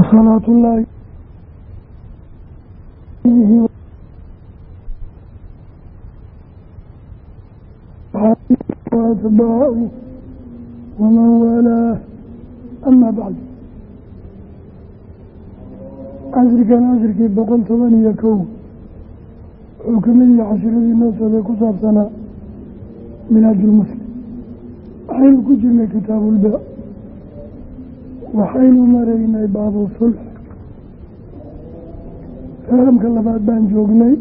wasalaatu llaahi atbaahu waman waalaah amaa bacdu casrikan cashrkii boqol toban iyo kow wuxuu ka mid yahay cashiradii noo socday ku saabsanaa milaadulmuslim waxaynu ku jirnay kitaabulbaa waxaynu maraynay baabu sulx fahamka labaad baan joognay.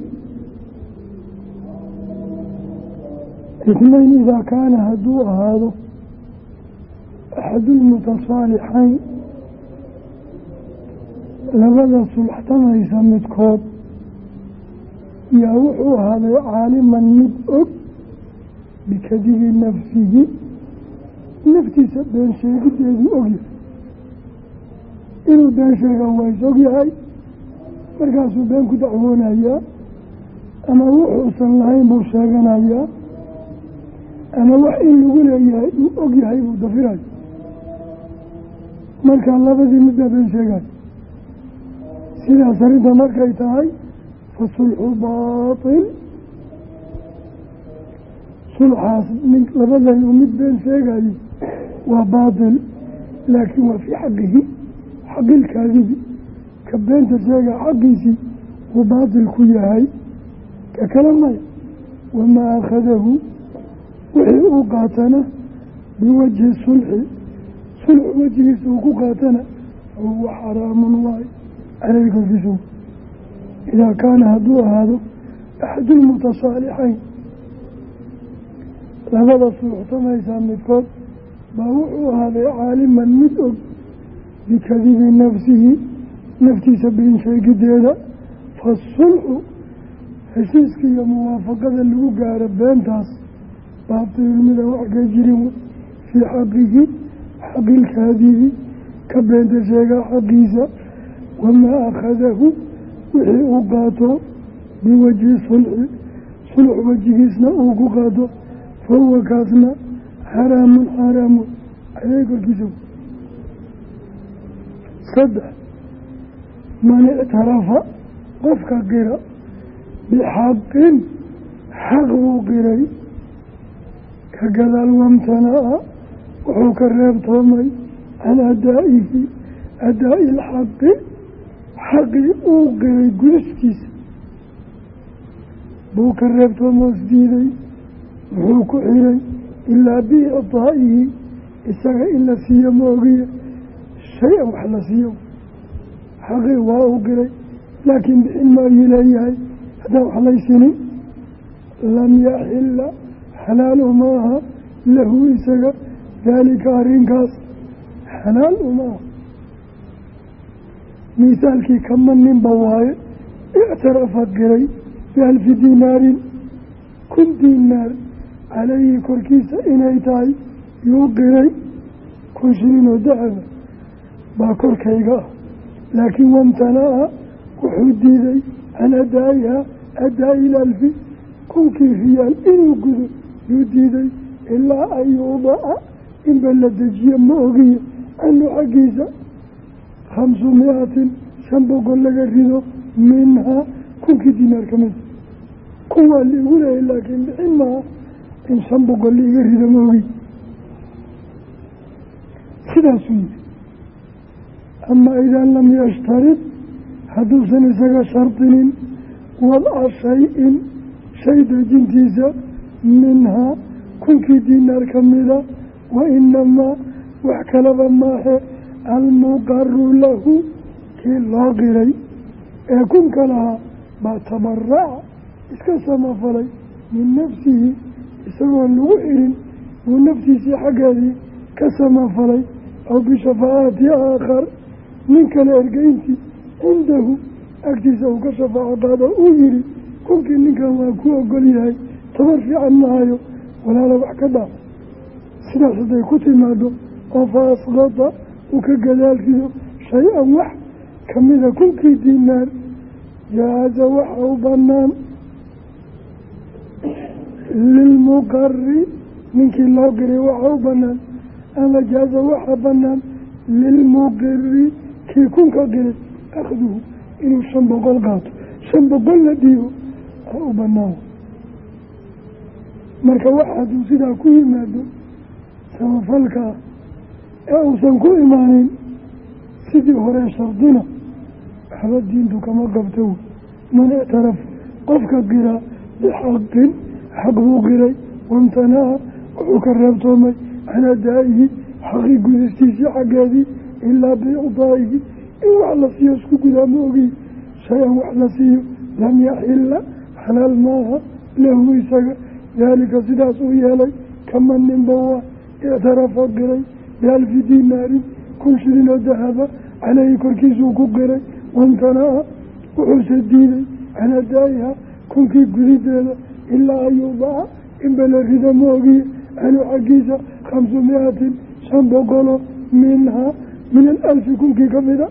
Isnayn idaa kaana hadduu ahaado axadulmutasaalixayn labada sulxtamaysa midkood yaa wuxuu ahaaday caaliman mid og bikadibi nafsihi naftiisa been sheegideeduu ogyahay inuu been sheega waa is ogyahay markaasuu been ku dacwoonayaa. Ama wuxuusan lahayn buu sheeganayaa. Ama wax in lagu leeyahay uu ogyahay buu dafirayo marka labadii midbaa been sheegayo sidaas arrinta markay tahay fa sulxu baatil. Sulxaas nin labadan uu mid been sheegayo waa baatil laakiin waa fii xaqihi xaqilkaadibi ka beenta sheega xaqiisii uu baatil ku yahay ka kala maya wamaa akhadahu wixii uu qaatana biwajhi sulxi sulx wejigiisa uu ku qaatana fahuwa xaraamun waay caleyhi korkiisu idaa kaana hadduu ahaado axadulmutasaalixayn labada suuxsamaysaa midkood baa wuxuu ahaaday caaliman mid og bikadibi nafsihi naftiisa been sheegideeda fasulxu heshiiska iyo muwaafaqada lagu gaaro beentaas baatilun mida wax ka jirin fii xaqihi xaqilkaadibi ka beenta sheegaa xaqiisa wamaa akhadahu wixii uu qaato biwajhi sulxi sulx wejigiisna uu ku qaato fahuwa kaasna xaraamun xaraamun caleyhi korkiisa saddex man ictarafa qofka qira bixaqin xaq buu qiray ka gadaal wamtanaa wuxuu ka reebtoomay can adaa'ihi adaa'i ilxaqi xaqii uu qiray gudiskiisa buu ka reebtoomoos diiday wuxuu ku xiray ilaa biicdaa'ihi isaga in la siiyo ma shay-an wax la siiyo. Xaqii waa uu qiray laakiin bixin maayuu leeyahay. Haddaan wax laysinin lam yaxila xalaal umaaha lahu isaga daalika arrinkaas xalaal umaaha misaalkii kama ninba waaye ictarafa qiray bialfi dinaarin kun dinaar caleyhi korkiisa inay tahay yuu qiray kun shilin oo dahaba baa korkayga ah laakiin wamtanaa wuxuu diiday can adaa'iha adaa'i ilalfi kunkii riyaal inuu gudo yuu diiday ilaa an yuudaca inba la dejiyo ma ogiyo canhu xaggiisa. Khamsu mi-atin shan boqol laga rido minhaa kunkii dinaar ka mida kun waa liigu leehay laakiin bixin maha in shan boqol liiga rido ma ogi sidaasuu yihi ama idaa lam yashtarid hadduusan isaga shardinin wadca shay-in shay dejintiisa minhaa kunkii dinaar ka mida wa inamaa wax kalaba maahe almuqaru lahu kii loo qiray ee kunka lahaa baa tabaraca iska samafalay min nafsihi isagoon lagu xirin buu naftiisii xaggeedii ka samafalay aw bishafaacati aakhar nin kale ergeyntii cindahu agtiisa uu ka shafaaco qaado uu yihi kunkii ninkan waa ku ogol yahay tabar fiican mahayo walaala wax ka dhaaf sidaas hadday ku timaado oo fa asqada uu ka gadaal rido shay-an wax kamida kunkii dinaar jaaza waxa u banaan lilmuqari ninkii loo u banaan ama jaaza waxa banaan lilmuqiri kii kunka gelay akhduhu inuu shan boqol qaato. Shan boqol la dhiibo aa u banaan marka wax hadduu sidaa ku yimaado samafalkaa ee uusan ku imaanin sidii hore shardina waxba diintu kama qabto. Man ictaraf qofka qiraa bixaqin xaq buu qiray wamtanaca wuxuu ka reebtoomay can adaa'ihi xaqii gudistiisii xaggeedii ilaa biicdaa'ihi in wax la siiyo isku gudaa ma ogiy shay-an wax la siiyo lam yaxila xalaal maaha lahu isaga. Daalika sidaas uu yeelay kaman ninba waa ictarafa qiray bialfi dinaarin kun shilin oo dahaba caleyhi korkiisuu ku qiray wamtanaca wuxuuse diiday can adaa'iha kunkii gudideeda ilaa an yudaca inba la rida ma ogiye anhu xaggiisa khamsu mi-atin shan boqolo minhaa min alalfi kunkii ka mida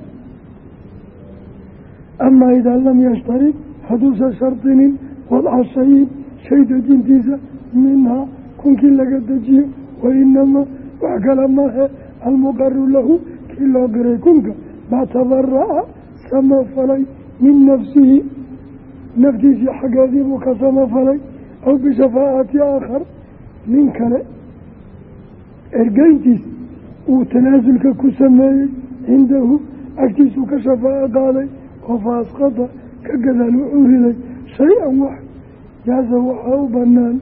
amaa idaa lam yashtarid hadduusan shardinin wadca shayin shay dejintiisa minhaa kunkii laga dejiyo wainamaa wax kale maahe almuqaru lahu kii loo qiray kunka maa tabara'a samafalay min nafsihi naftiisii xaggeedii buu ka samafalay aw bishafaacati aakhar nin kale ergeyntiis uu tanaasulka ku sameeyey cindahu agtiisuu ka shafaaco qaaday oo faasqada ka gadaal wuxuu riday shay-an wax jaasa waxaa u banaan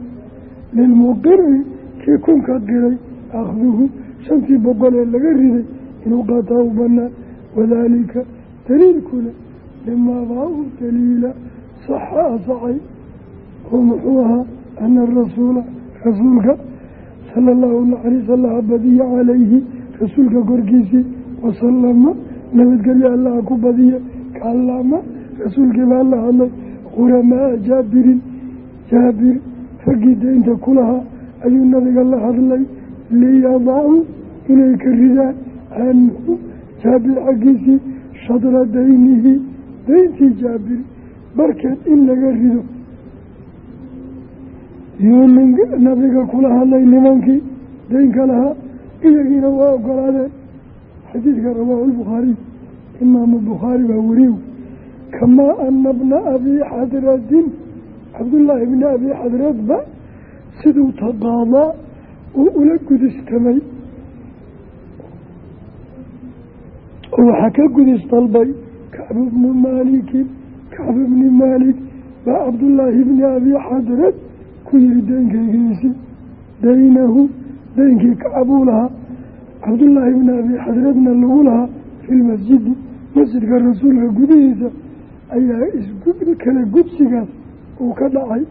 lilmuqiri kii kunka qiray akhduhu shantii boqol ee laga riday inuu qaataa u banaan wadaalika daliilkuna limaabaa u daliila saxa asaxay muxuu ahaa ana arasuula rasuulka badiya calayhi rasuulka korkiisii wasalama nabadgelyo allaha ku badiya rasuulkii baa la hadlay khuramaa jaabirin jaabir raggii deynta ku lahaa ayuu nabiga la hadlay liyadacuu inay ka ridaan canhu jaabir xaggiisii shadra daynihi deyntii jaabir barkeed in laga rido. Yuu nabiga kula hadlay nimankii deynka lahaa iyagiina waa ogolaadeen xadiidka rawaahu lbukhaariy imaamu bukhaari baa weriy kamaa ana bna abi xadradin cabdullaahi bni abi xadradba siduu taqaadaa uu ula gudistamay. Waxaa ka gudis dalbay kacbu bnu maalikin kacbu bni maalik baa cabdullaahi bni abi xadrad ku yihi deenkaygiisi daynahu daynkii kacbuu lahaa cabdullaahi bni abi xadradna lagu lahaa fi lmasjidi masjidka rasuulka gudihiisa ayaa iskala gudsigaas uu ka dhacay.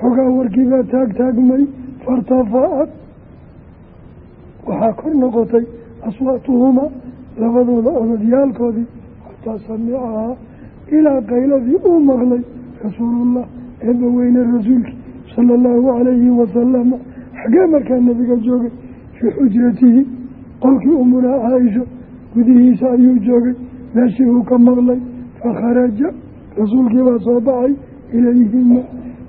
Xogaa warkiibaa taagtaagmay fairtafacad waxaa kor noqotay aswaatuhumaa labadooda odadyaalkoodii xataa samicahaa ilaa qayladii uu maqlay rasuulullah eebba weyne rasuulkii sala allahu calayhi wasalama xagee markaa nabiga joogay fii xujratihi qolkii umunaa caaisha gudihiisa ayuu joogay meeshii uu ka maqlay fakharaja rasuulkii baa soo baxay ilayhima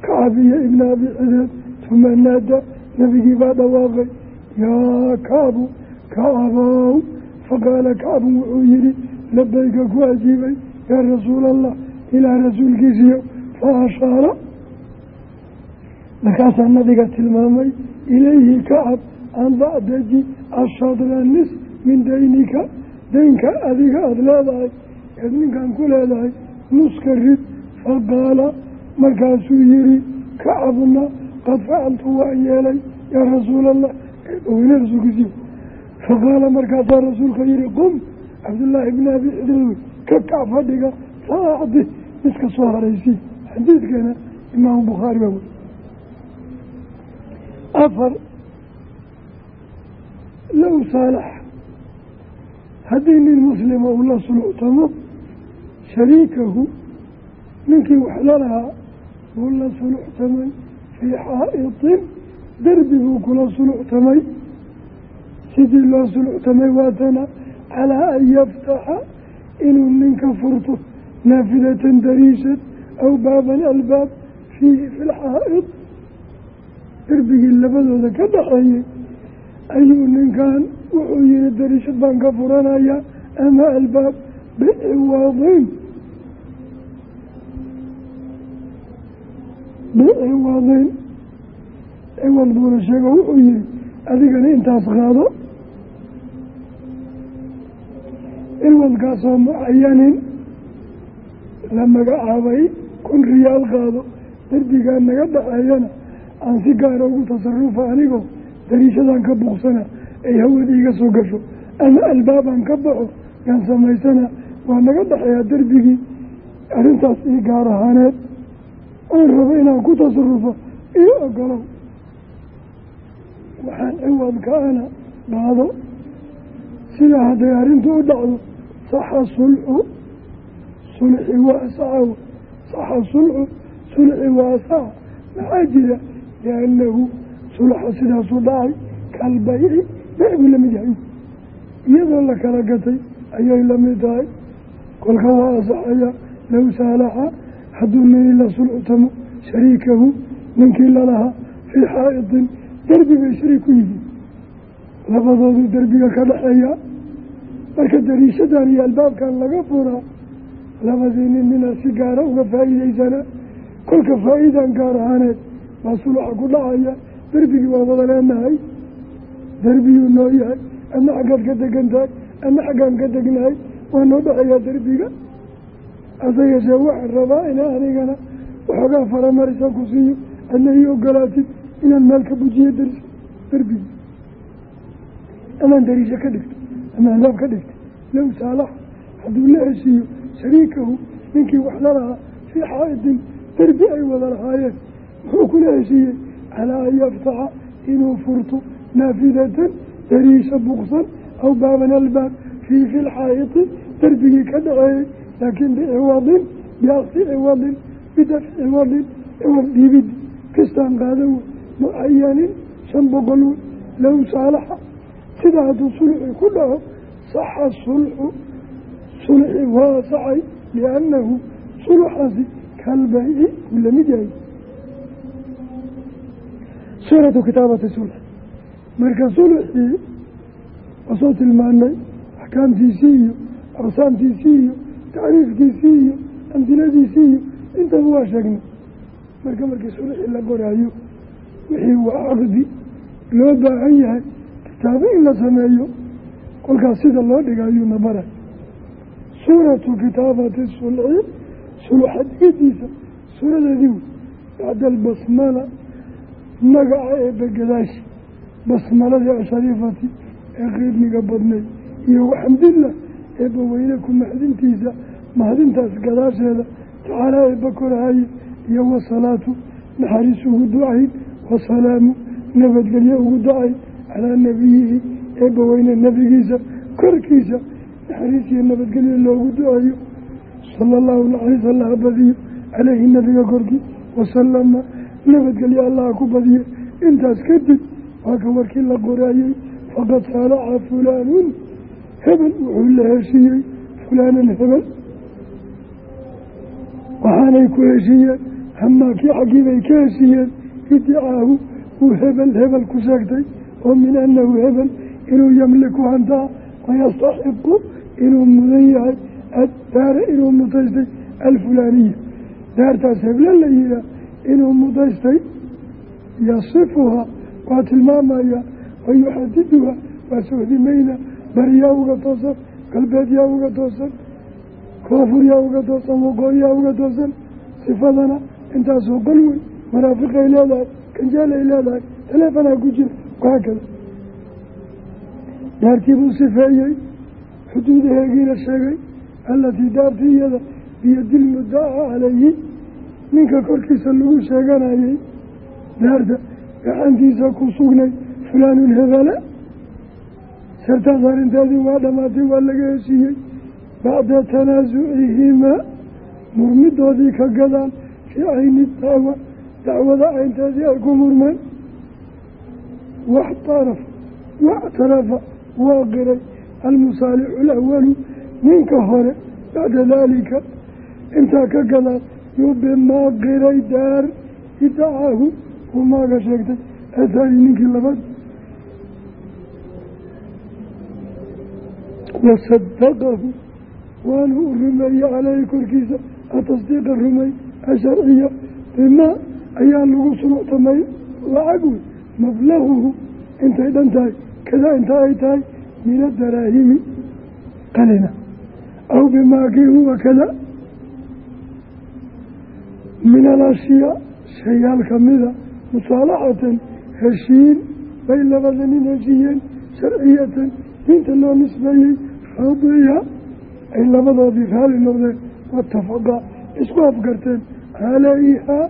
kacabiya ibna abi xideed tuma naada nabigii baa dhawaaqay yaa kacbu kacabow faqaala kacbun wuxuu yihi labayka ku ajiibay yaa rasuula allah ilaa rasuulkiisiyo fa ashaara. Markaasaa nabiga tilmaamay ilayhi kacab an dacdaji ashadra nis min daynika daynka adiga aada leedahay eed ninkan ku leedahay nuska rid faqaala markaasuu yihi kacabna qad facaltu waan yeelay yaa rasuula allah eebaweyne rasuulkiisiyo faqaala markaasaa rasuulka yihi qum cabdullaahi bni abi xidilwe ka kac fadhiga faacdi miska soo haraysi xadiidkana imaamu bukhaari baa wey afar low saalax haddii nin muslima uu la suluctamo shariikahu ninkii wax lalahaa wuu la suluctamay fii xaa'itin derbi buu kula suluctamay sidii loo suluctamay waatana calaa an yaftaxa inuu ninka furto naafidatan dariishad aw baaban albaab fiihi fi lxaa'id derbigii labadooda ka dhaxeeyey ayuu ninkan wuxuu yihi dariishad baan ka furanayaa ama albaab biciwaadayn biciwaadayn ciwad buuna sheego wuxuu yihi adigana intaas qaado? Ciwadkaasoo mucayanin la magacaabay kun riyaal qaado darbigaa naga dhaxeeyana aan si gaara ugu tasarufa anigoo dariishadan ka buuqsana ay hawada iga soo gasho ama albaabaan ka baxo yaan samaysana waa naga dhaxeeyaa darbigii arrintaas ii gaar ahaaneed. Aan rabo inaan ku tasarufo io ogolow waxaan ciwadka ana qaado sidaa hadday arrintu u dhacdo saxa sulxu sulxi waa saxa sulxu sulxi waa saxa maxaa jira liannahu sulxa sidaasuu dhacay kalbayci beyc buu la mid yahay iyadoo la kala gatay ayay la mid tahay kolka waa asaxaya low saalaxa hadduu nin la sulxtamo shariikahu ninkii lalahaa fii xaaidin derbi bay shariik ku yihiin labadoodu derbiga ka dhexeeya marka dariishadan iyo albaabkan laga furaa labadii nin nina si gaara uga faa'iideysana kolka faa'iidan gaar ahaaneed baa suluxa ku dhacaya derbigii waa wada leenahay derbiyuu noo yahay ama xaggaad ka degan tahay ama xaggaan ka degnahay waa noo dhexeeyaa derbiga. Hase yeeshee waxaan rabaa ina anigana waxoogaa faramarisa ku siiyo adna ii ogolaatid inaan meel ka bujiyo dars derbigii amaan dariisho ka dhigto ama albaab ka dhigta low saalax hadduu la heshiiyo shariikahu ninkii wax la fii xaa'idin derbi ay wada lahaayeen muxuu kula heshiiyey calaa an yaftaxa inuu furto naafidatan dariisha buqsan aw baaban albaab fii fi lxaa'idi derbigii ka dhaceeyey laakiin biciwadin biaksi ciwadin bidafci ciwadin ciwad dhiibidi kistaan qaadan wey mucayanin shan boqol wey low saalaxa. Sida hadduu sulxi ku dhaco saxa sulxu sulxi waa saxay liannahu uu la mid yahay suuratu kitaabati sulxi marka sulxii waa soo tilmaanay axkaamtiisii iyo aqsaamtiisii iyo tacriifkiisii iyo amsiladiisii iyo intaba waa sheegnay marka markii sulxi la qoraayo wixii waa caqdi loo baahan yahay kitaabo in la sameeyo kolkaas sida loo dhigayuuna baray suuratu kitaabati sulxi sulxa digadiisa suuradeedii wey bacda magaca eebbe gadaashi basmaladii ashariifati ee qiidmiga badnayd iyo waxamdillah eebba weyne ku maxdintiisa mahadintaas gadaasheeda tacaalaa eebba korahaye iyo wasalaatu naxariis ugu ducayd wasalaamu nabadgelye ugu ducayd calaa nabiyihi eebba weyne nebigiisa korkiisa naxariis iyo nabadgelye loogu duceeyo sala allahu naxariis allaha badiyo caleyhi nabiga korkii wasalama nabadgelye allaha ku badiye. Intaas kadib waa ka warkii la qoraayey faqad saalaxa fulaanun hebel wuxuu la heshiiyey fulaanan hebel. Waxaanay ku heshiiyeen hamaa kii xaggiibay ka heshiiyeen idicaahu uu hebel hebel ku sheegtay oo min annahu hebel inuu yamliku hantaa wayastaxiqu inuu mudan yahay addaara inuu mutaystay alfulaaniya. Daartaas heble la yihaa inuu mudaystay yasifuhaa waa tilmaamaya wayuxadiduha waa sohdimayna bariyaa uga toosan galbeed yaa uga toosan koofur yaa uga toosan waqooyi yaa uga toosan sifadana intaasoo qol wey maraafiqay leedahay kanjaalay leedahay taleefanaa ku jira wahaakada daartii buu sifeeyey xuduudaheegiina sheegay allatii daartii iyada biyadilmuddaca calayhi ninka korkiisa lagu sheeganayay daarta gacantiisa ku sugnay fulaanun hebele sirtaas arrinteedii waa dhammaatay waa laga heshiiyey. Bacda tanaasucihimaa murmidoodii ka gadaan fii cayni dacwa dacwada caynteedii ay ku murmeen. Waxtaraf waxtarafa waa qiray almusaalixu alawalu ninka hore bacda daalika. Intaa ka gadaan yuu bimaa qiray daar idacaahu uu maaga sheegtay athani ninkii labaad wasadaqahu waanu u rumeeyey caleyhi korkiisa atasdiiqa rumey asharciya bimaa ayaa lagu sunuctamay lacag wey mablaguhu intay dhan tahay kadaa inta ay tahay min adaraahimi qalina aw bimaa kii huwa kada min alashyaa shayaal kamida musaalaxatan heshiin bay labada nin heshiiyeen sharciyatan diinta loo nisbeeyey raadiya ay labadoodii raali noqdeen watafaqa isku afgarteen calayhaa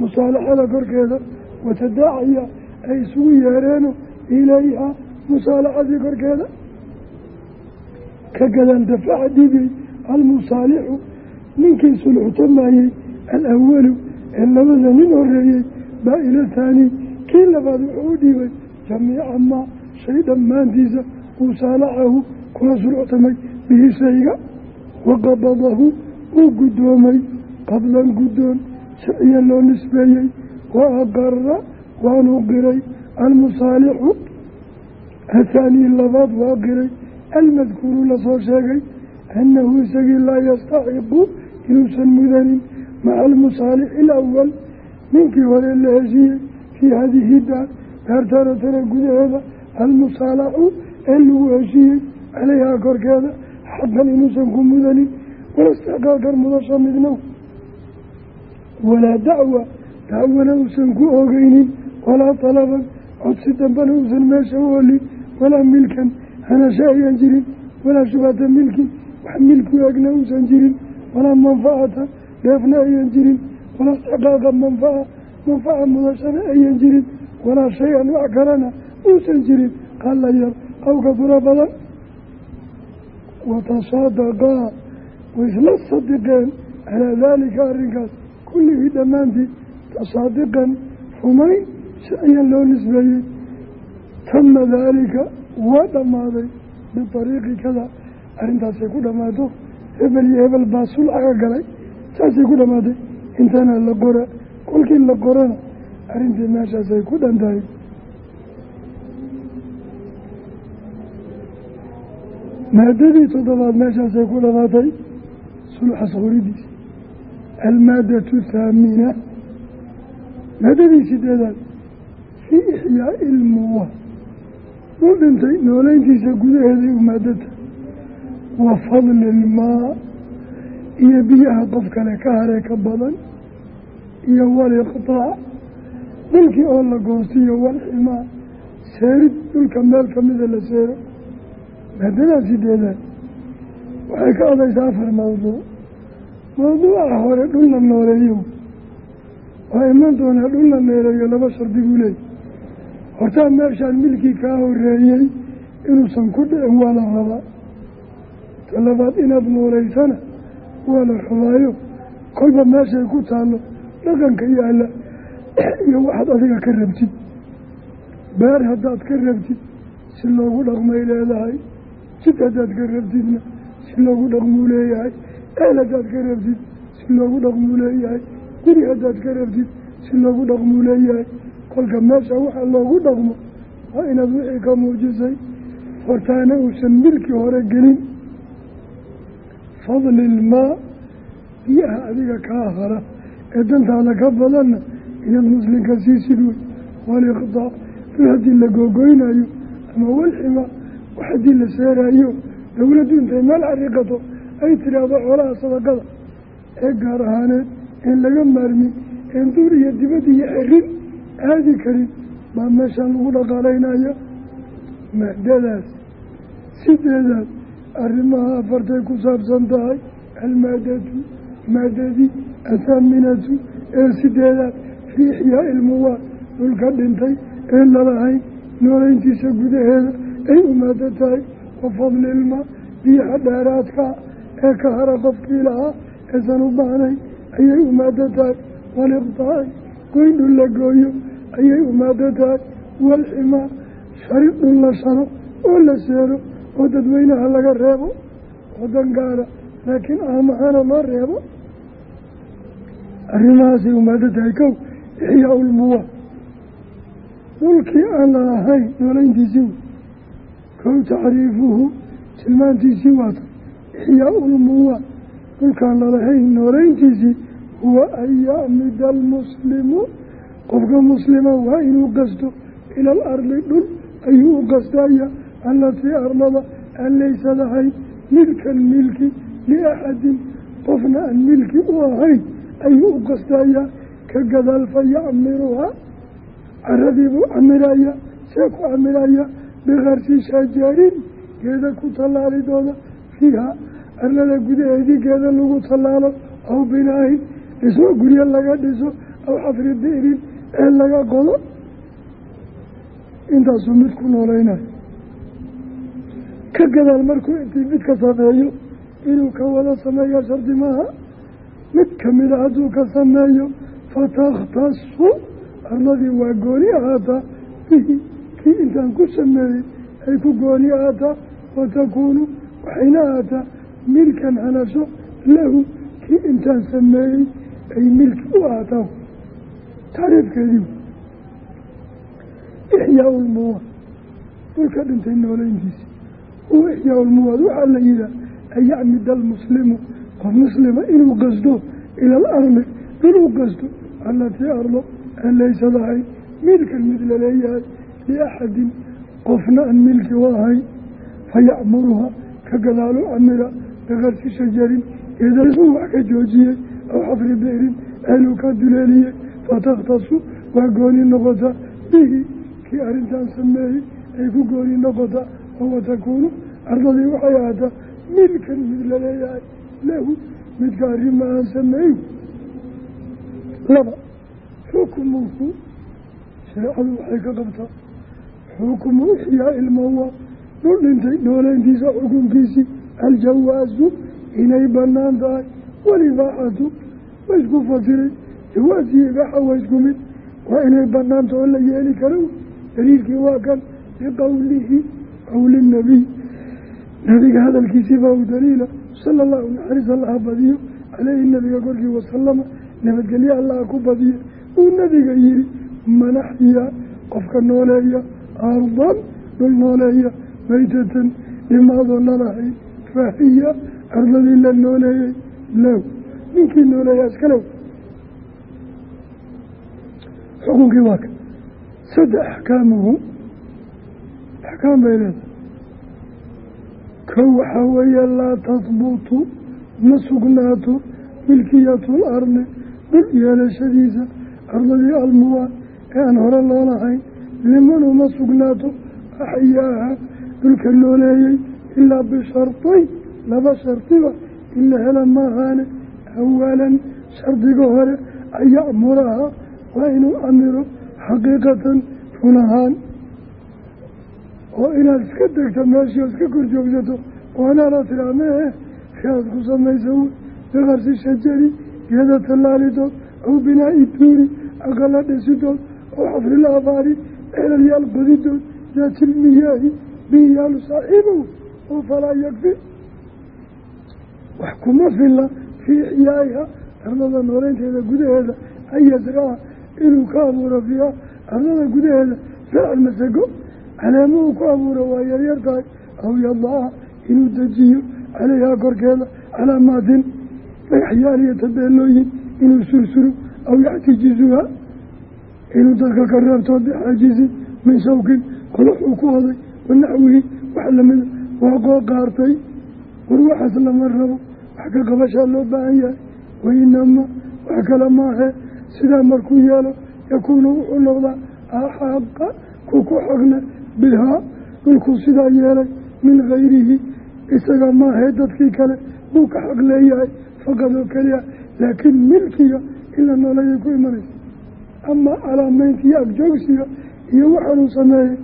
musaalaxada korkeeda watadaacaya ay isugu yeereeno ilayhaa musaalaxadii korkeeda. Ka gadaal dafaca dhibay almusaalixu ninkii sulxutamayey alawalu ee labada nin horeeyey baa ila taani kii labaad wuxuu u dhiibay jamiica maa shay dhammaantiisa uu saalaxahu kula sulxtamay bihi shayga waqabadahu uu guddoomay qablan guddoon sharciya loo nisbeeyey wa aqara waanu qiray almusaalixu athaanii labaad waa qiray almadkuuru la soo sheegay annahu isagii laa yastaxiqu inuusan mudanin maca almusaalixi alawal ninkii hore la heshiiyey fii hadihi daar daartaana tana gudaheeda almusaalaxu ee lagu heshiiyey calayhaa korkeeda xaqan inuusan ku mudanin wala istixqaaqan mudasha midnow walaa dacwa dacwana uusan ku ogeynin walaa talaban codsi dambana uusan meesha u olin walaa milkan hanasha ayaan jirin walaa shubhata milkin wax milku egna uusan jirin walaa manfacata dheefna ayan jirin walaa istixqaaqa manfaca manfaca mudashana ayan jirin walaa shay-an wax kalena uusan jirin qalla yar aw kadura badan watasaadaqaa way isla sadiqeen calaa daalika arrinkaas kulligii dhammaantii tasaadiqan rumayn sharciyan loo nisbeeyey tama daalika waa dhammaaday biariiqi kada arrintaasay ku dhammaato hebel iyo hebel baa sulcaga galay saasay ku dhammaatay intana la qora kolkii la qorana arrintii meeshaasay ku dhan tahay. Maadadii toddobaad meeshaasay ku dhamaatay sulxas qoridiisa almaadatu thaamina. Maadadii sideedaad fii ixyaai ilmuwa uu dhintay nooleyntiisa gudaheeday u maadata wa fadli ilmaa iyo biyaha qof kale ka haree ka badan iyo waliqtaac dhulkii oo la goostiyo walximaa seerid dhulka meel kamida la seero. Maadadaa sideedaad waxay ka odaysaa afar mawduuc mawduuca hore dhul la nooleeyo. Waa iman doonaa dhul la neeleeyo laba shardi buu leeyay hortaa meeshaan milkii kaa horeeyey inuusan ku dhicin waa la rabaa. Ta labaad inaad nooleysana waa la rabaayo kolba meeshay ku taallo dhaqanka yaalla iyo waxaad adiga ka rabtid. Beer haddaad ka rabtid si loogu dhaqmay leedahay. Jid haddaad ka rabtidna si loogu dhaqmuu leeyahay. Eel haddaad ka rabtid si loogu dhaqmuu leeyahay. Guri haddaad ka rabtid si loogu dhaqmuu leeyahay. Kolka meesha waxa loogu dhaqmo waa inaad wixii ka muujisay hortaana uusan milkii hore gelin fadli ilmaa biyaha adiga kaa hara ee dantaada ka badanna inaad muslimka siisid wey waliqdaac dul haddii la googoynayo ama walxima wax haddii la seerayo dowladdu intay meel xariiqato ay tiraahdo xoolaha sadaqada ee gaar ahaaneed een laga maarmin een duur iyo dibad iyo xerin aadi karin baa meeshaan lagu dhaqaalaynaya. Maadadaas sideedaad arrimaha afartay ku saabsan tahay almaadatu maadadii athaaminatu ee sideedaad fii ixyaa ilmuwaa dhulka dhintay ee lalahayn nooleyntiisa gudaheeda ay umaado tahay wa fadli ilmaa biyaha dheeraadka ee ka hara qofkii lahaa eesan u baahnayn ayay umaado tahay waliqtaaci goyn dhul la gooyo ayay umaado tahay walximaa shari dhul la sharo oo la seero oo dadweynaha laga reebo wadan gaara laakiin aamahaana loo reebo? Arrimahaasay umaado tahay kow ixyaa ulmuwa dhulkii aan la lahayn nooleyntiisii kow tacriifuhu tilmaantiisii waata ixyaa ulmuwa dhulkaan lalahayn nooleyntiisii huwa an yacmida almuslimu. Qofka muslima waa inuu qasto ila alardi dhul ayuu u qastaya allatii arlada an laysa lahayn milkan milki liaxadin qofna aan milki u ahayn ayuu u qastayaa ka gadaal fa yacmiruhaa caradii buu camiraya see ku camiraya bikarsi shajarin geeda ku tallaalidooda fiiha arlada gudaheedii geeda lagu tallaalo aw binaahin dhismo guryo laga dhiso aw xafri bi'rin ee laga qodo intaasuu mid ku noolaynayo ka gadaal markuu intii mid ka sameeyo inuu ka wada sameeya shardi maaha mid kamida hadduu ka sameeyo fatakhtasu arladii waa gooni ahaataa bihi kii intaan ku sameeyey ay ku gooni ahaataa watakuunu waxayna ahaataa milkan hanasho lahu kii intaan sameeyey ay milki u ahaataa tacriifkeedii ixyaa ulmuwaad dhulka dhintay nooleyntiisi huwa ixyaa ulmuwaad waxaa la yihaah an almuslimu qof muslima inuu qasdo ila alardi inuu qasto allatii ardo aan laysa lahayn milkan mid la leeyahay liaxadin qofna aan milki u ahayn fayacmuruha ka gadaalu camira bikarsi shajarin geedasuu wax ka joojiyey aw xafri bi'rin eeluu ka duleeliyey fatakhtasu waa gooni noqota bihi kii arrintan sameeyey ay ku gooni noqota oo watakuunu ardadii waxay ahaataa milkan mid la leeyahay lahu midka arrima aan sameeyo laba xukmuhu shareecadu waxay ka qabtaa xukmu ixyaa ilmawa dhul dhintay nooleyntiisa xukunkiisii aljawaazu inay bannaan tahay walibaaxatu wa isku fasiray jawaas iyo ibaaxa waa isku mid waa inay banaanta oo la yeeli karo daliilkii waa kan biqowlihi qowli nabiy nabiga hadalkiisii baa u daliila sala allahu naxariis allaha badiyo caleyhi nabiga korkii wasalama nabadgelye allaha ku badiya uu nabiga yihi manaxyaa qofka nooleeya ardan dhul nooleeya maytatan dhimaadoo lalahayn fahiya ardadii la nooleeyey low ninkii nooleeyaa iskalow xukunkii waa ka axkaamuhu axkaam bay leedahay kow waxaa weeye laa tahbutu ma sugnaato milkiyatu lardi dhul yeelashadiisa ardadii almuwaad ee aan hore loolahayn liman uma sugnaato axyaaha dhulka nooleeyey ilaa bishardayn laba shardiba in la hela maahaane awalan shardiga hore an yacmurahaa waa inuu amiro xaqiiqatan run oo inaad iska degto meeshii oo iska kor joogsato waanaala tiraa meehe riaad ku samaysa bikarsi shajari geeda tallaalidood aw binaa'i duuri aqala dhisidood aw xafril abaari ceelalyaal qodidood daatilmiyaahi biyaalu saaxiibow oo falaa yakfi wax kuma filla fii ixyaa'iha ardada nooleynteeda gudaheeda an yasraca inuu ka abuuro fiiha ardada gudaheeda masago caleemuhu ku abuuro waa yaryar tahay aw yadaca inuu dejiyo caleyhaa korkeeda calaamaatin dhagaxyaal iyo tabeelooyin inuu sursuro. Aw yaxtijizuha inuu dadka ka reebtoo bixaajizin min shawkin qoloxuu ku oday wanaxwihi wax lamida waa qoo qaartay. War waxaas lama rabo. Wax ka qabashaa loo baahan yahay. Wainama wax kale maahe sidaa markuu yeelo yakuunu wuxuu noqdaa axaqa ku ku bihaa dhulkuu sidaa yeelay min gayrihi isaga maahee dadkii kale buu ka xaq leeyahay faqad oo keliya laakiin milkiga in la nooleeyay ku imanaysa ama calaameynta iyo agjoogsiga iyo waxaanuu sameeyey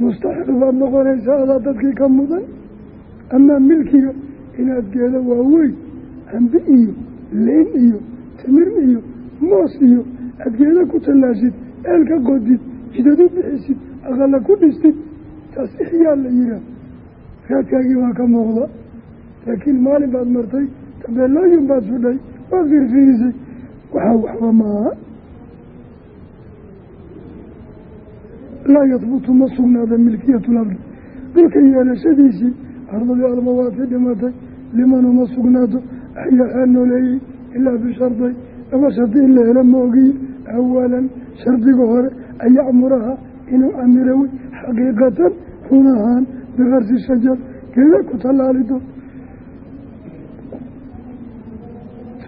mustaxiq baad noqonaysaa adaa dadkii ka mudan. Amaa milkiga inaad geeda waaweyn hambi iyo liin iyo timir iyo moos iyo aad geeda ku tallaashid eelka qodid jidad u bixisid aqala ku dhistid taas ixyaa la yihaah raadkaagii waa ka muuqda. Laakiin maalin baad martay tabeelooyin baad sudhay waad fiirfiirisay. Waxaa waxba maaha laa yadbutu ma sugnaada milkiyatu lardi dhulka yeelashadiisii ardadii almawaati dhimatay. Liman uma sugnaato axyahaa nooleeyey ilaa bisharday laba shardi. In la helo ma ogiye awalan shardiga hore an inuu camiro wey xaqiiqatan run ahaan bikarsi shajar geeda ku tallaalido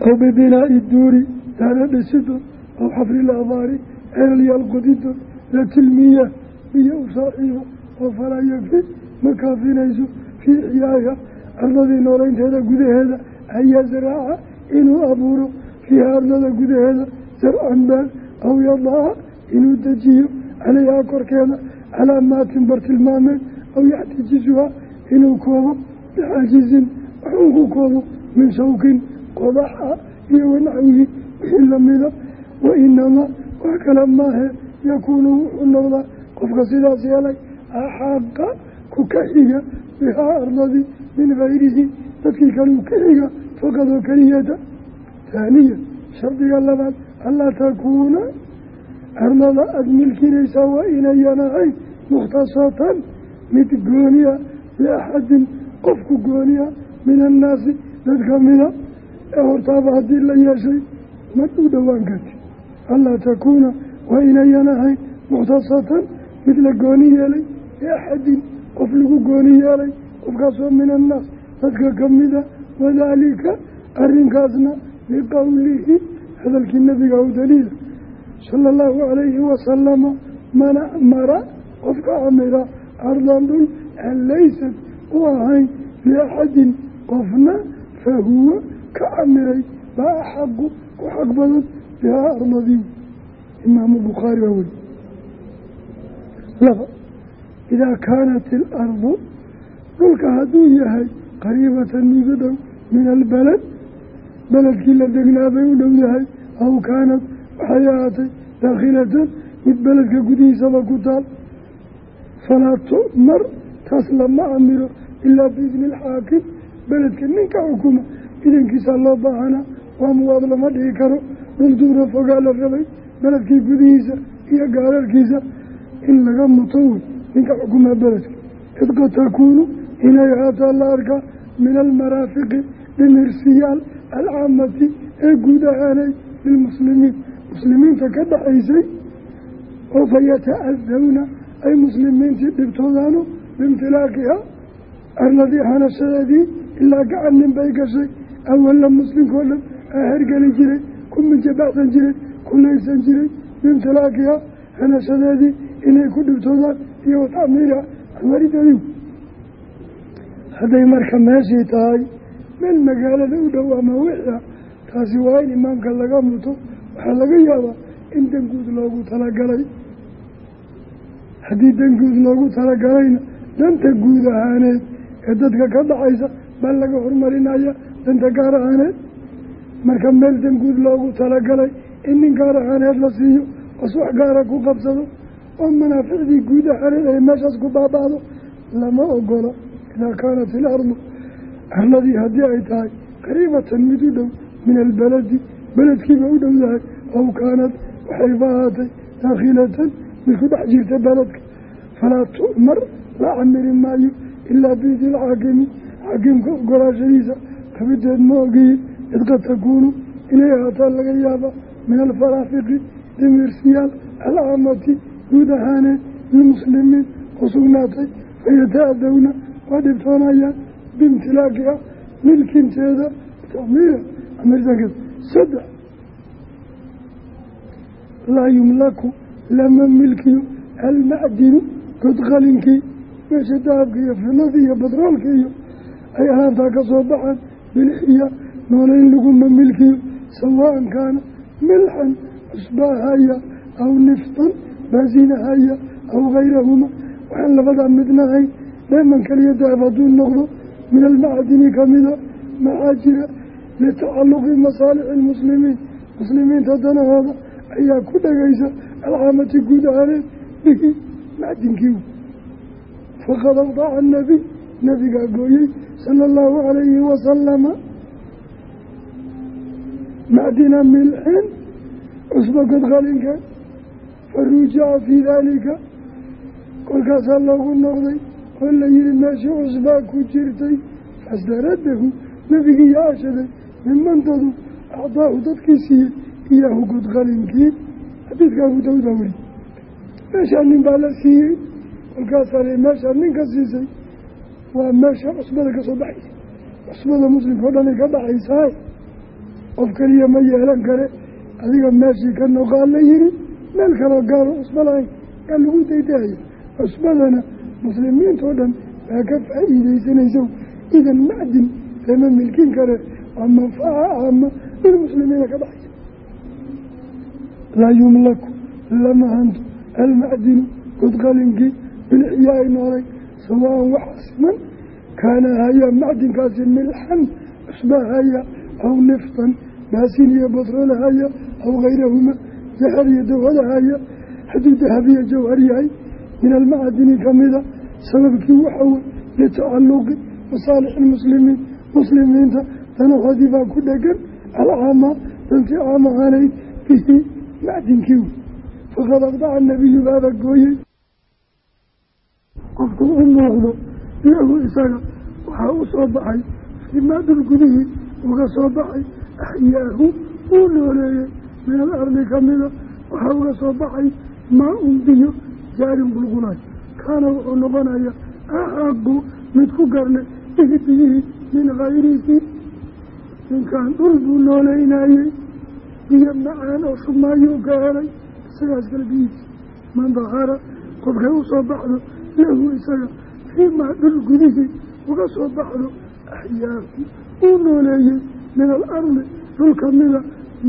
aw bibinaa'i duuri daana dhisido aw xafri labaari ceelyaal qodido latilmiya biyo u saaxiiba oo falaa yakfi ma kaafinayso fii ixyaaha ardadii nooleynteeda gudaheeda an yasraca inuu abuuro fiiha ardada gudaheeda zarcan baan aw yadaca inuu dejiyo calayhaa korkeeda calaamaatin bartilmaameed aw yaxtajisuhaa inuu koobo bixaajizin waxuu ku koobo min shawkin qodaxa iyo wanaxwihi wixii lamida wa inamaa wax kale maahe yakuunu wuxuu noqdaa qofka sidaas yeelay axaqa ku ka xiga bihaa ardadii min gayrihi dadkii kaleu ka xiga faqadoo keliyata haaniya shardiga labaad anlaa takuuna ardada aada milkinaysaa waa inayan ahayn mukhtasatan mid gooniya liaxadin qofku gooniya min annaasi dad kamida ee hortaaba haddii la yeeshay ma u dhowaan karti anlaa takuuna waa inayan ahayn mukhtasatan mid la gooni yeelay liaxadin qof lagu gooni yeelay qofkaasoo min annaas. Dadka kamida wadaalika arrinkaasna liqowlihi hadalkii nabiga u daliila sala allahu calayhi wasalama man acmara qofka camira ardan dhul aan laysad u ahayn liaxadin qofna fa huwa ka camiray baa axaqu ku xaq badan bihaa ardadii imaamu bukhaari baa weli laba idaa kaanat ilardu dhulka hadduu yahay qariibatan migu dhow min albalad beledkii la degnaa bay u yahay aw kaanad waxay ahaatay daakhilatan mid beledka gudihiisaba ku taal. Falaa tu'mar taas lama amiro ilaa biidni alxaakim beledka ninka xukuma idankiisaa loo baahanaa waa muwaad lama dhihi karo. Dhul duura fogaa la rabay beledkii gudihiisa iyo gaararkiisa in laga muto wey ninka xukumaa beledka. Id qad takuunu inay ahaataa la arkaa min almaraafiqi dhimirsiyaal alcaamati ee guud ahaanay lilmuslimiin muslimiinta ka dhaxaysay oo fa yata-adawna ay muslimiintii dhibtoodaanu biimtilaaqihaa arladii hanashadeedii ilaa gacan nin bay gashay awalla muslimkao dhan aa hergeli jiray ku mijabaxsan jiray ku laysan jiray biimtilaaqihaa hanashadeedii inay ku dhibtoodaan iyo watacmiiriha amarideedigu hadday marka meeshii tahay meel magaalada u dhow ama wixia taasi waa in imaamka laga muto waxaa laga yaabaa in danguud loogu talagalay. Haddii danguud loogu talagalayna danta guud ahaaneed ee dadka ka dhaxaysa baa laga horumarinaya danta gaar ahaaneed. Marka meel danguud loogu talagalay in nin gaar ahaaneed la siiyo os wax gaara ku qabsado oo manaaficdii guud ahaaneed ay meeshaas ku baaba'do lama ogola idaa kaanat ilardu arladii haddii ay tahay qariibatan mid u dhow min albaladi beledkiiba u dhow yahay. Aw kaanad waxayba ahaatay daakhilatan mid ku dhex jirta beledka. Falaa tu'mar la camiri maayo ilaa biidi lxaakimi xaakimka ogolaashadiisa kabideed ma ogiye id qad takuunu inay ahaataa laga yaaba min alfaraafiqi dhimirsiyaal alcaamati guud ahaaneed lilmuslimiin u sugnaatay fayata-adawna waa dhibtoonayaan biimtilaaqiha milkinteeda tamiira amirsankeeda saddex. Laa yumlaku lama milkiyo almacdinu godqalinkii meesha dahabka iyo filadii iyo batroolka iyo ay alaabtaa ka soo baxaan bilxiya nooleyn laguma milkiyo sawaan kaana milxan cusbaahaya aw niftan baasinahaya aw gayrahuma waxaan labadaa midnahayn dheeman kaliya dahab hadduu noqdo min almacdini kamida maxaa jira litacaluqi masaalixi lmuslimiin muslimiinta danahooda ayaa ku dhagaysa alcaamati guud ahaaneed bihi macdinkii faqad awdaca anabiy nabigaa gooyey sala allahu calayhi wasalama macdina milxin cusba godqalinka fa rujica fii daalika kolkaasaa loogu noqday oo la yihi meeshii cusbaa ku jirtay fasdaradahu nebigii yaashaday mimantadu acdaahu dadkii siiyey iyaahu godqalinkii xadiidka abu daawuud baa weri meeshaa nin baa la siiyey kolkaasaa li meeshaa ninka siisay waa meesha cusbada ka soo baxaysa cusbada muslimka o dhanay ka dhaxaysaay qof keliya ma yeelan kare adiga meeshii ka noqaa la yiri meel kaloo gaalo cusbo lahayn yaa lagu daydahaya cusbadana muslimiintao dhan baa ka faa'iideysanayso idan macdin lama milkin kare waa manfaca ama lilmuslimiina ka dhaxaysa laa yumlaku lama hanto almacdinu godqalinkii bilixyaai noolay sawaan waxaa siman kaana haya macdinkaasi milxan cusba haya aw niftan baasin iyo batrool haya aw gayrahuma jahar iyo dawhada haya hadduu dahabiya jawhar yahay min almacdini kamida sababkii waxaa wey litacaluqi masaalix lmuslimiin muslimiinta danahoodii baa ku dhegan alcaama dantii caam ahaanayd bihi macdinkii wey faqad aqdaca nabiyu baaba gooyey qofku u muuqdo lahu isaga waxaa u soo baxay fii maadul gudihii uga soo baxay axyaahu uu nooleeyey min alardi kamida waxaa uga soo baxay maa un biyo jaarin qulqulaay kaana wuxuu noqonaya axaqu mid ku garnay bihi biyihii min hayrihi ninkan dhul buu nooleynayey biyo macaan oo shumaayuu ka helay isagaas kale biyihiisa man dahara qofkay u soo baxdo lahu isaga fii maa dhul gudihii uga soo baxdo axyaahu uu nooleeyey min alardi dhul kamida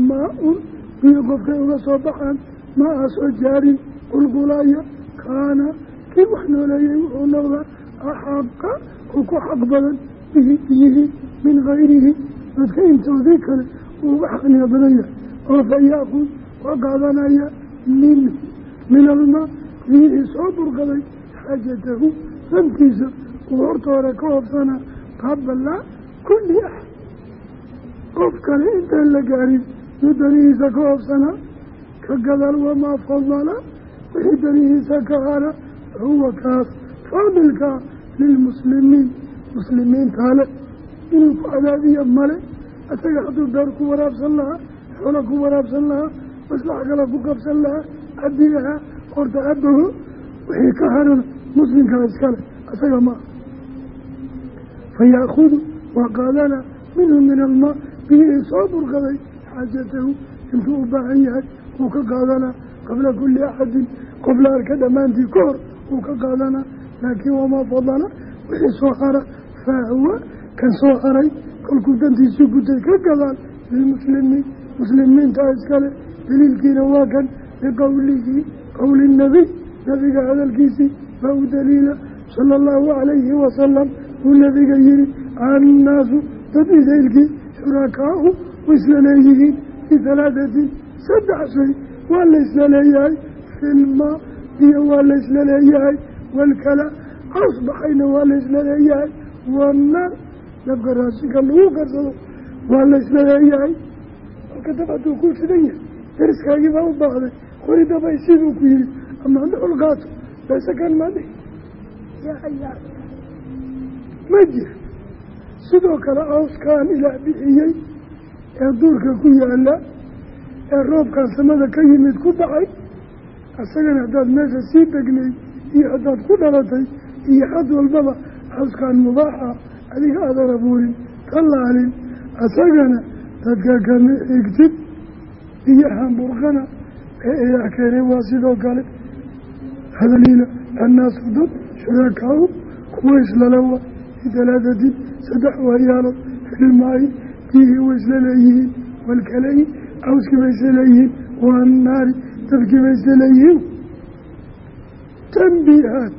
maa-un biyo qofkay uga soo baxaan maa-aasoo jaarin qulqulaaya kaana kii wax nooleeyey wuxuu noqdaa axaqa uu ku xaq badan bihi biyihii min hayrihi dadka intoodii kale uu uga xaqnimo badan yahay. Oo fa yaakud waa qaadanaya minhu min almaa biyihii soo burqaday xaajatahu dantiisa uu horta hore ka hobsanaa qabla kulli axad qof kale intaan la gaarin yuu danihiisa ka hobsanaa ka gadal wamaa fadala wixii danihiisa ka hara fahuwa kaas faadilkaa lilmuslimiin. Muslimiintaale inuu ku cadaabiya male isaga hadduu beer ku waraabsan lahaa xoolo ku waraabsan lahaa maslax kale ku qabsan lahaa cabdi lahaa horta cabaho wixii ka harana muslimkaa iskale isaga maaha fa yaakudu waa qaadana minhu min almaa biyihii soo burqaday xaajatahu intuu u baahan yahay wuu ka qaadanaa qabla kulli axadin qof la arka dhammaantii ka hor wuu ka qaadanaa laakiin wamaa fadala wixii soo hara fahuwa kan soo haray kolkuu dantiisii gutay ka gadaal lilmuslimiin muslimiintaa iskale daliilkiina waa kan biqowlihi qowli nabiy nabiga hadalkiisii baa u daliila sala allahu calayhi wasalam uu nabiga yihi annaasu dad idaylkii shurakaau way isla leeyihiin fii halaadatin saddex shay waa la isla leeyahay filmaa iyo waa la isla leeyahay walkala caws baxayna waa la leeyahay wannaar dabka raashinka lagu karsado waa la isla leeyahay kolka dab hadduu ku fidan yahay dariskaagii baa u baahday qori dabay siduu ku yihi ama dhuxul qaato beesakan maadhi ma jira. Sidoo kale awskaan ilaah bixiyey ee duurka ku yaalla ee roobkan samada ka yimid ku dhacay isagana haddaad meesha sii degnay iyo haddaad ku dhalatay iyo xad walbaba awskaan mubaaxa adiga aadan abuurin ka laalin isagana dadka kama xigtid. Biyahan burqana ee ilaah keenay waa sidoo kale. Hadaliila annaasu dad shurakaau kuwa islalawa fii talaadatin saddex waayaalood filmaayi biyihii way isla leeyihiin walkalayi cawskii bay isla leeyihiin waannaari dabkii bay isla leeyihiin. Tanbiihaad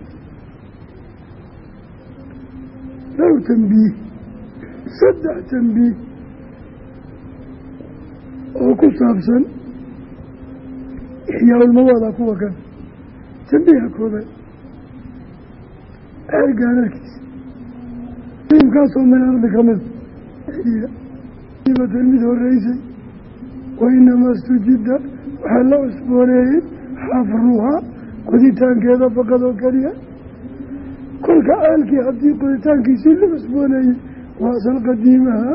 dhowr tanbiih saddex tanbiih oo ku saabsan. Ixyaaulmawaada kuwa kan tanbiiha koobaad ceergaan arkiisa iimkaasoo min ardi ka mida ibatan mid horeysay wa inamaa stujida waxaa la cusbooneeyey xafruhaa qoditaankeeda faqad oo keliya kolka ceelkii haddii qoditaankiisii la cusbooneeyey waa asal qadiimaha.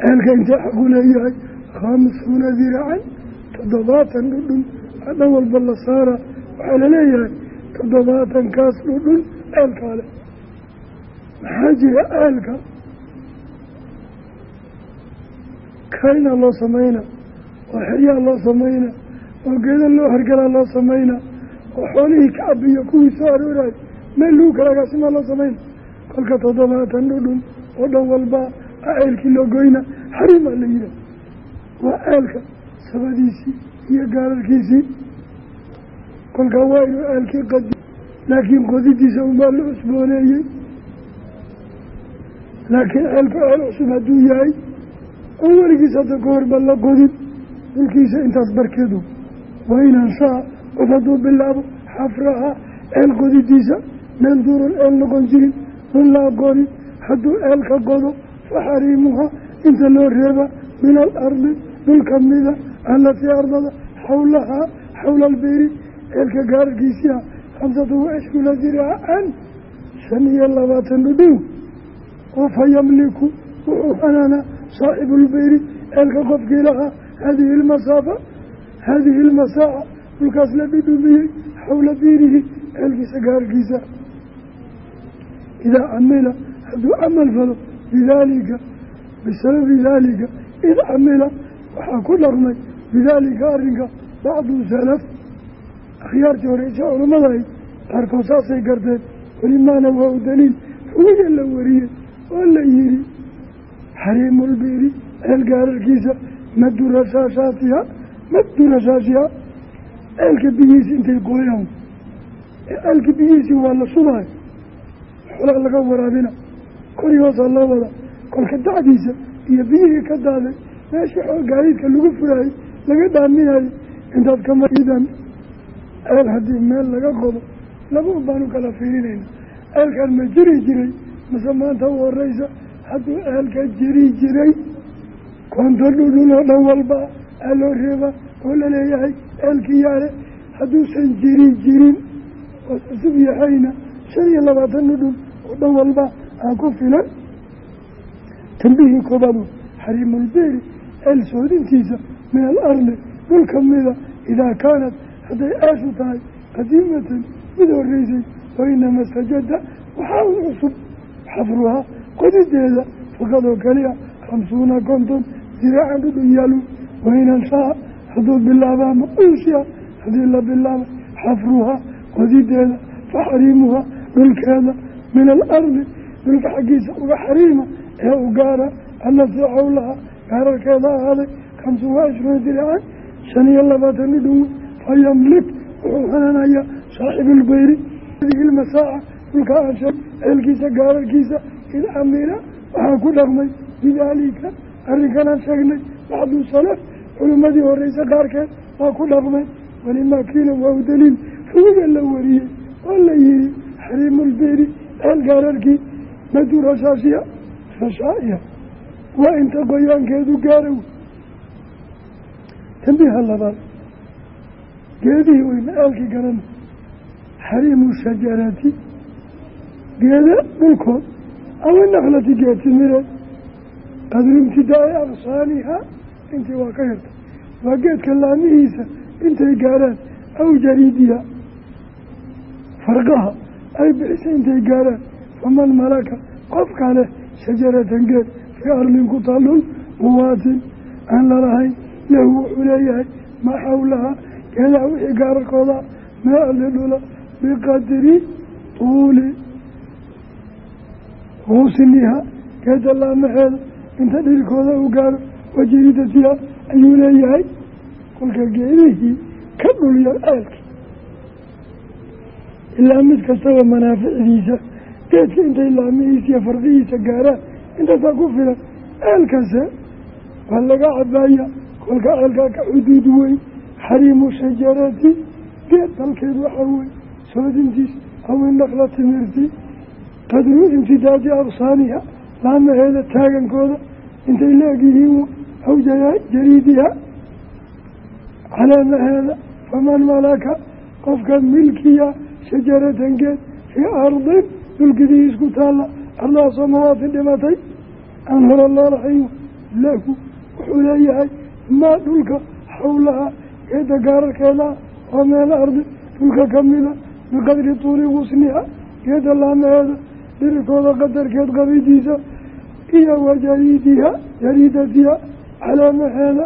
Ceelka intee xaqu leeyahay khamsuuna diraacan toddobaatan dhudhun dhan walba la saara waxaa la leeyahay toddobaatankaas dhudhun ceelkaa leh. Maxaa jira ceelka kayna loo samayna oo xeryaa loo samayna oo geeda loo hargalaa loo samayna oo xoolihii kacabiyo kuwii soo arooraay meel lagu kala agaasimaa loo samayna kolka toddobaatan dhudhun oo dhan walba a ceelkii loo goyna xarimaa la yihaah waa ceelka sabadiisii iyo gaararkiisii kolkaa waa inuu ceelkii qadi laakiin qodidiisa unbaa la cusbooneeyey. Laakiin ceelka ceel cusub hadduu yahay oo weligiis hadda ka horba la qodin dhulkiisa intaas barkeedu wainanshaa qof hadduu bilaabo xafraha ceel qodidiisa meel duuran ceel noqon jirin la aqoonin hadduu ceelka qodo faxariimuha inta loo reeba min alardi dhul kamida allatii ardada xawlahaa xawla albeeri ceelka gaararkiisii ah khamsatu wacishruuna diraacan shan iyo labaatan dhudhow oo fa yamliku wuxuu hanaanaa saaxibu lbeyri ceelka qofkii lahaa haadihi ilmasaafa haadihi ilmasaaca dhulkaas la dhudhumiyey xawla biirihi ceelkiisa gaarkiisa idaa camila hadduu camal falo bidaalika bisababi daalika id camila waxaa ku dhaqmay bidaalika arrinka bacdu salaf akhyaartii horeysa culamadahay qaarkood saasay garteen welimaana waa u daliil xugiga la wariyey oo la yihi xariimulbiiri ceel gaararkiisa madu rashaashaatiha madu rashaashiha ceelka biyihiisi intay gooyaan ceelka biyihiisi waa la shubaay xoolaa laga waraabina. Kori hoosaa loo wada kolka dacdiisa iyo biyihii ka daaday meeshii xool gaadiidka lagu furaayey laga dhaaminayo intaad kamaidan ceel haddii meel laga qodo laba un baanu kala fiirinayna. Ceelkan ma jiri jiray mase maanta u horeysa hadduu ceelka jiri jiray konto dhudhun oo dhan walba aa loo reeba oo la leeyahay ceelkii yaale hadduusan jiri jirin oo cusub yahayna shan iyo labaatan dhudhun oo dhan walba aa ku filan tambihii koobaadu xariimulbeeri ceel soodintiisa min alardi dhul kamida idaa kaanat hadday aashu tahay qadiimatan mid horeysay wainama sajada waxaa un cusub xafruhaa qodideeda fakadoo keliya khamsuuna konton diraacan dhudhun yaalu wainanshaa hadduu bilaabaa ma unshiya haddii la bilaaba xafruhaa qodideeda faxariimuhaa dhulkeeda min alardi dhulka xaggiisa uga xariima ee u gaara allatii xawlaha gaararkeeda ahaaday khamsun wa ishruuna diraacan shan iyo labaatan dhudhun fayamlik wuxuu hananayaa saaxibuulbeyri hadihi ilmasaaca dhulka ansha ceelkiisa gaararkiisa id camila waxaa ku dhaqmay bidaalika arrinkanaan sheegnay bacdu salaf culimmadii horeysa qaarkeed waa ku dhaqmay walimaa kiila waa u daliil fugiga la wariyey oo la yihi xariimulbeeri ceel gaararkii madu rashaashiya rashaaiya waa inta qoyaankeedu gaara wey tambiha labaad. Geedihii weyna aalkii garana xariimu shajarati geeda dhulkood awa naklati geedtimireed qadru imtidaai aqsaanihaa intii waa ka yarta. Waa geedka laamihiisa intay gaaraan. Aw jariidiha farqaha ay bixisa intay gaaraan. Faman malaka qofka leh shajaratan geed fii ardin ku taallul muwaatin aan lalahayn lahu wuxuu leeyahay maa xawlaha geedaha wixii gaararkooda mee alli dhula biqadri tuuli. Huusiniha geeda laamaheeda inta dhirkooda uu gaaro wajiridatiha ayuu leeyahay. Kolka geedihii ka dhulya ceelki ilaa mid kastaba manaaficdiisa geedka intay laamihiisa iyo fardihiisa gaaraan intaasaa ku filan. Ceelkase waa laga cabaaya kolka ceelkaa ka xuduud weyn xariimu shajarati geed dalkeed waxaa wey soodintiis awi nakla timirti qadru imtidaadi aqsaaniha laamaheeda taagankooda intay la-eg yihiin aw jariidiha caleemaheeda faman malaka qofka milkiya shajaratan geed fii ardin dhulkidii isku taalla ardahaasoo mawaatin dhimatay aan hore loo lahayn lahu wuxuu leeyahay maa dhulka xawlaha geeda gaararkeeda oo meel ardi dhulka kamida biqadri tuuli gusniha geeda laamaheeda dhirikooda qadarkeed qabidiisa iyo wajariidiha jariidatiha calaamaheeda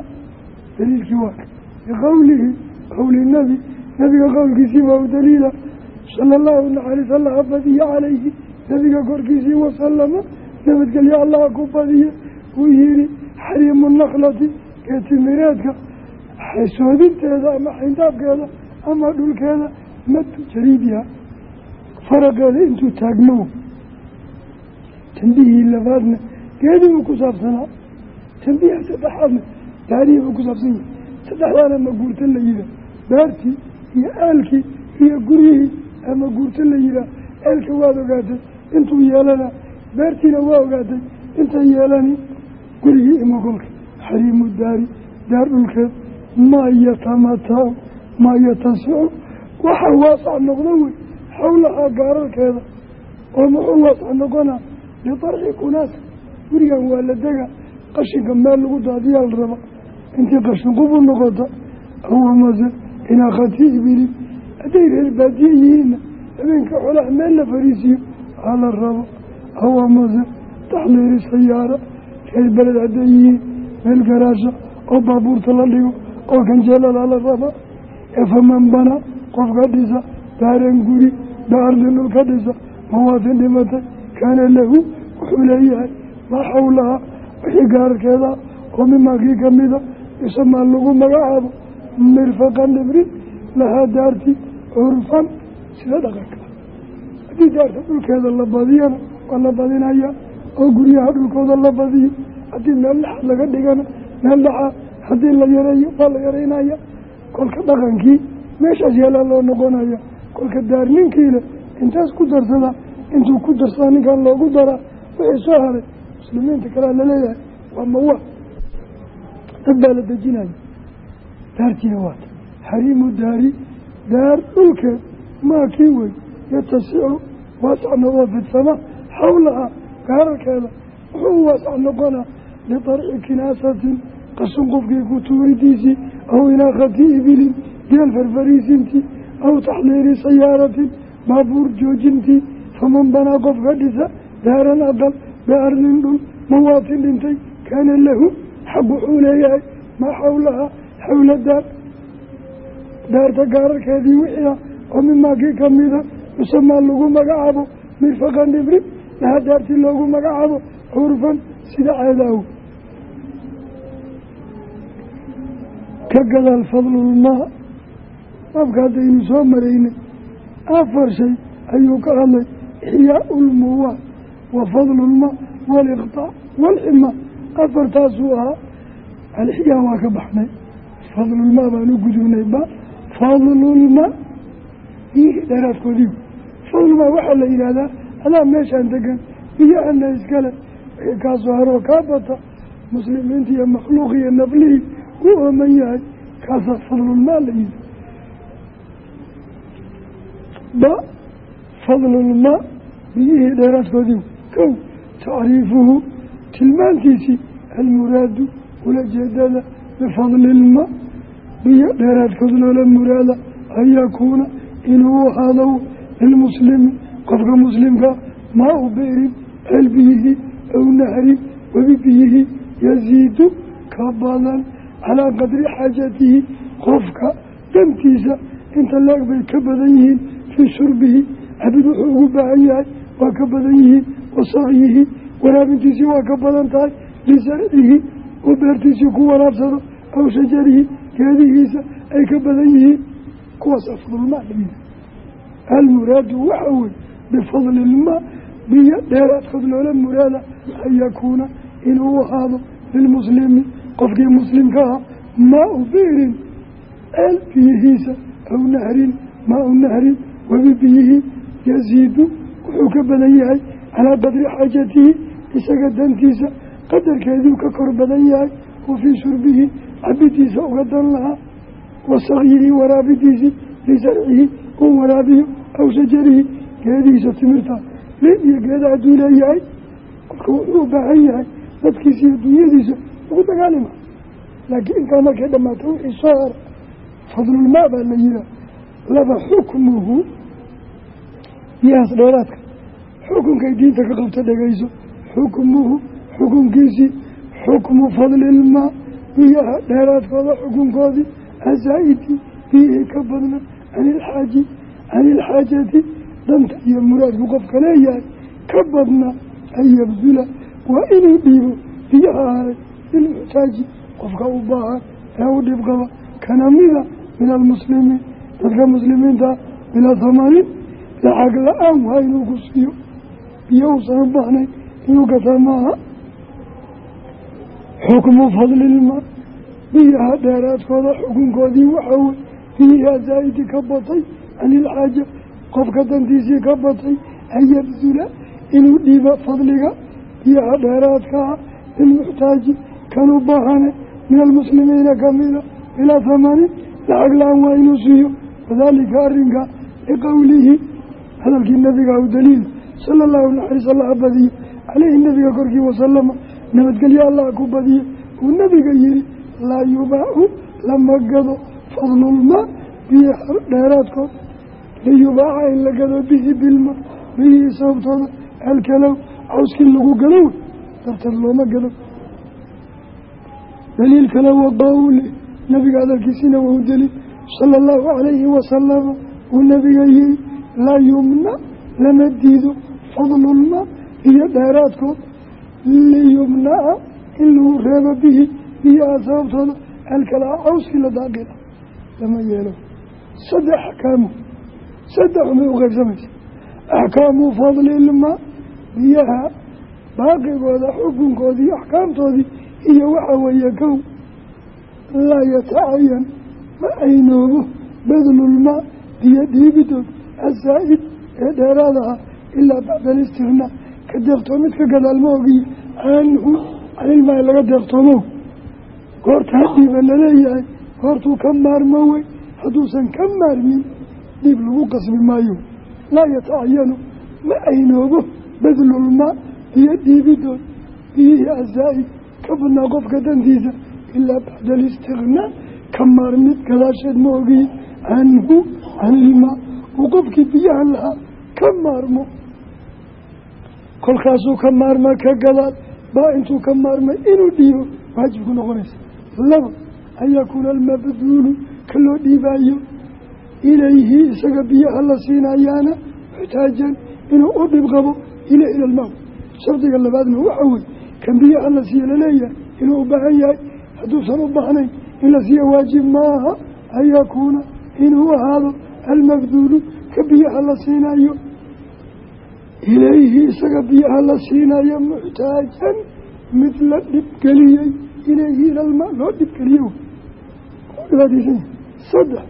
daliilkii waa ka biqowlihi qowli nabi nabiga qowlkiisii baa u daliila sala allahu naxariis allaha badiya calayhi nabiga korkiisii wasalama nabadgelyo allaha ku badiya uu yihi xariimu naklati geetimireedka xasoodinteeda ama xindaabkeeda ama dhulkeeda madu jariidiha faraqeeda intuu taagmo tambihii labaadna geedii buu ku saabsanaa tambiha saddexaadna daarihii buu ku saabsan yahay saddexdaana ma guurto la yihaa daartii iyo aalkii iyo guryihii ama guurto la yihaa eelka waad ogaatay intuu yeelana beertiina waa ogaatay intay yeelani gurigii imogolka xariimu daari daar dhulkeed maa yatamatacu maa yatasicu waxa waasac noqdo wey xawlahaa gaararkeeda oo muxuu waasac noqonaa litarxi kunaasa gurigan waa la dega qashinka meel lagu daadiyaa la raba intii qashin qubu noqota awamase inaakhatii ibilin hadday reer baadiye yihiinna habeenka xoolaha meel la fariisiyo aa la rabo awamase taxliiri sayaara reer beled hadday yihiin meel garaasha oo baabuurta la dhigo oo ganjeelada la raba ee faman bana qofka dhisa daaran guri baardin dhul ka dhisa mawaatin dhimatay kaana lahu wuxuu leeyahay maa xawlaha wixii gaararkeeda oo mimaa kii kamida isamaa lagu magacaabo mirfaqan dhibrin lahaa daarti curfan sida dhaqanka. Haddii daarta dhulkeeda la badiyana waa la badinaya oo guryaha dhulkooda la badiyo haddii meel dhaxa laga dhigana meel dhaxa haddii la yareeyo waa la yareynaya. Kolka dhaqankii meeshaas yeelaa loo noqonaya. Kolka daar ninkiile intaas ku darsada intuu ku darsada ninkan loogu daraa wixii soo haray. Muslimiinta kalea la leeyahay waa mawa dad baa la dejinaya. Daartiina waata xariimu daari daar dhulkeed maa kii wey yatasicu waasac noqoo fidsama xawlaha gaararkeeda wuxuu waasac noqonaa litarci kinaasatin qashin qofkii ku tuuridiisii aw inaakati ibilin geel farfariisintii aw taxliiri sayaaratin baabuur joojintii faman banaa qofka dhisa daaran aqal biardin dhul mawaatin dhintay kaana lahu xaq wuxuu leeyahay maa xawlaha xawla daar daarta gaararkeedii ah oo mimaa kii kamida yusamaa lagu magacaabo mirfaqan dhibrin laha daartii loogu magacaabo curfan sida ceedaaw ka gadaal fadlulmaa baabka haddaynu soo maraynay afar shay ayuu ka hadlay ixyaau lmuwaa wa fadlulmaa waaliqtaac waalximaa afartaasuu ahaa alixyaa waa ka baxnay fadlulmaa baan u gudubnay ba fadlulmaa biyihii dheeraadkoodiigu fadlulmaa waxaa la yidhaahdaa adaa meeshaan degan biyahana iskale wixii kaasoo haroo kaa bata muslimiinta iyo makhluuq iyo naflihii u ooman yahay kaasaa fadlulmaa la yidhi. Ba fadlulmaa biyihii dheeraadkoodiigu kow tacriifuhu tilmaantiisii almuraadu ula jeedada bifadlilmaa biyo dheeraadkood loola muraada an yakuuna inuu ahaado lilmuslimi qofka muslimkaa maa u birin ceel biyihii aw nahrin webi biyihii yasiidu ka badan calaa qadri xaajatihi qofka dantiisa inta leeg bay ka badan yihiin fii shurbihi cabid wuxuu ugu baahan yahay waa ka badan yihiin wasaqyihi waraabintiisii waa ka badan tahay lisarcihi uu beertiisii ku waraabsado aw shajarihi geedihiisa ay ka badan yihiin kuwaas afdulmaa layidhi almuraadu waxa weye bifadli ilmaa biyo dheeraadkood loola muraada an yakuuna inuu ahaado lilmuslimi qofkii muslimka ah maa-u biirin ceel biyihiisa aw nahrin maa-u nahrin webi biyihii yasiidu wuxuu ka badan yahay calaa qadri xaajatihi isaga dantiisa qadarkeeduu ka kor badan yahay wa shurbihi cabidiisa uga dan lahaa wasaqyihi waraabidiisii lisarcihi uu waraabiyo aw shajarihi geedihiisa timirta. Lin iyo geeda hadduu leeyahay kolka wuxuu u baahan yahay dadkiisa iyo dunyadiisa ugu dagaalima. Laakiin intaa markay dhammaato wixii soo hara fadlulmaa baa la yihaa laba xukmuhu biyahaas dheeraadka. Xukunkay diinta ka qabta dhegayso xukmuhu xukunkiisii xukmu fadlilmaa biyaha dheeraadkooda xukunkoodii asaa-idi biyihii ka badna can ilxaaji can ilxaajati danta iyo muraadku qofka leeyahay ka badna an yabdula waa inuu dhiibo biyaha haray lilmuxtaaji qofka u baahan ee u dhib qaba kana mida min almuslimiin dadka muslimiinta bilaa tamanin lacag la'aan waa inuu ku siiyo biyo uusan u inuu gataa maaha xukmu fadlilma biyaha dheeraadkooda xukunkoodii waxaa wey biyihaa zaa'idi ka batay can ilxaaja qofka dantiisii ka batay an yabdula inuu dhiibo fadliga biyaha dheeraadkaa lilmuxtaaji kan u baahane min almuslimiina kamida bilaa hamanin lacag la'aan waa inuu siiyo. Wadaalika arrinka liqowlihi hadalkii nabiga u daliil sala allahu naxariis allaha badiyo caleyhi nabiga korkii wasalama nabadgelyo allah ku badiyo. Uu nabiga yihi laa yubaacu lama gado fadlulmaa biyo dheeraadkood. Liyubaaca in la gado bihi bilma biyihii sababtooda alkalow cawskii lagu gado wey darteed looma gado. Daliil kale wa qawli nabiga hadalkiisina waa u daliil sala allahu calayhi wasalama uu nabiga yihi laa yumna lama diido fadlulmaa iyo dheeraadkood liyumnaca in lagu reebo bihi biyaha sababtooda alkalaa cawskii la daaqila lama yeelo. Saddex axkaamu saddex umay u qaybsamaysa. Axkaamu fadlilmaa biyaha baaqigooda xukunkoodii axkaamtoodii iyo waxa weeye kow. Laa yatacayan ma aynoobo. Badlulmaa biyo dhiibidood asaa'id ee dheeraadaha ilaa bacda alistirnaa ka deeqtoomid ka gadaal ma ogiye canhu canilmaa laga deeqtoomow goorta hadhiiba la leeyahay goortuu ka maarmo wey hadduusan ka maarmin dhiib lagu qasbi maayo. Laa yatacayanu ma aynoobo badlulmaa biyo dhiibidood biyihii asaa'id ka badnaa qofka dantiisa ilaa bacda alistiqnaa ka maarmid gadaasheed ma ogiye canhu canilmaa uu qofkii biyaha lahaa ka maarmo kolkaasuu ka maarma ka gadaal baa intuu ka maarmay inuu dhiibo waajib ku noqonaysa. Laba an yakuuna almabduulu ka loo dhiibaayo ilayhi isaga biyaha la siinayaana muxtaajan inuu u dhib qabo ilay ila almawt. Shardiga labaadna waxa weye kan biyaha la siiye la leeyahay inuu u baahan yahay. Hadduusan u baahnayn in la siiya waajib maaha an yakuuna inuu ahaado almabduulu ka biyaha la siinayo ilayhi isaga biyaha la siinayo muxtaajan mid la dhibgeliyey ilayhi ilalma loo dhibgeliyey oo dhibaataysan yahay saddex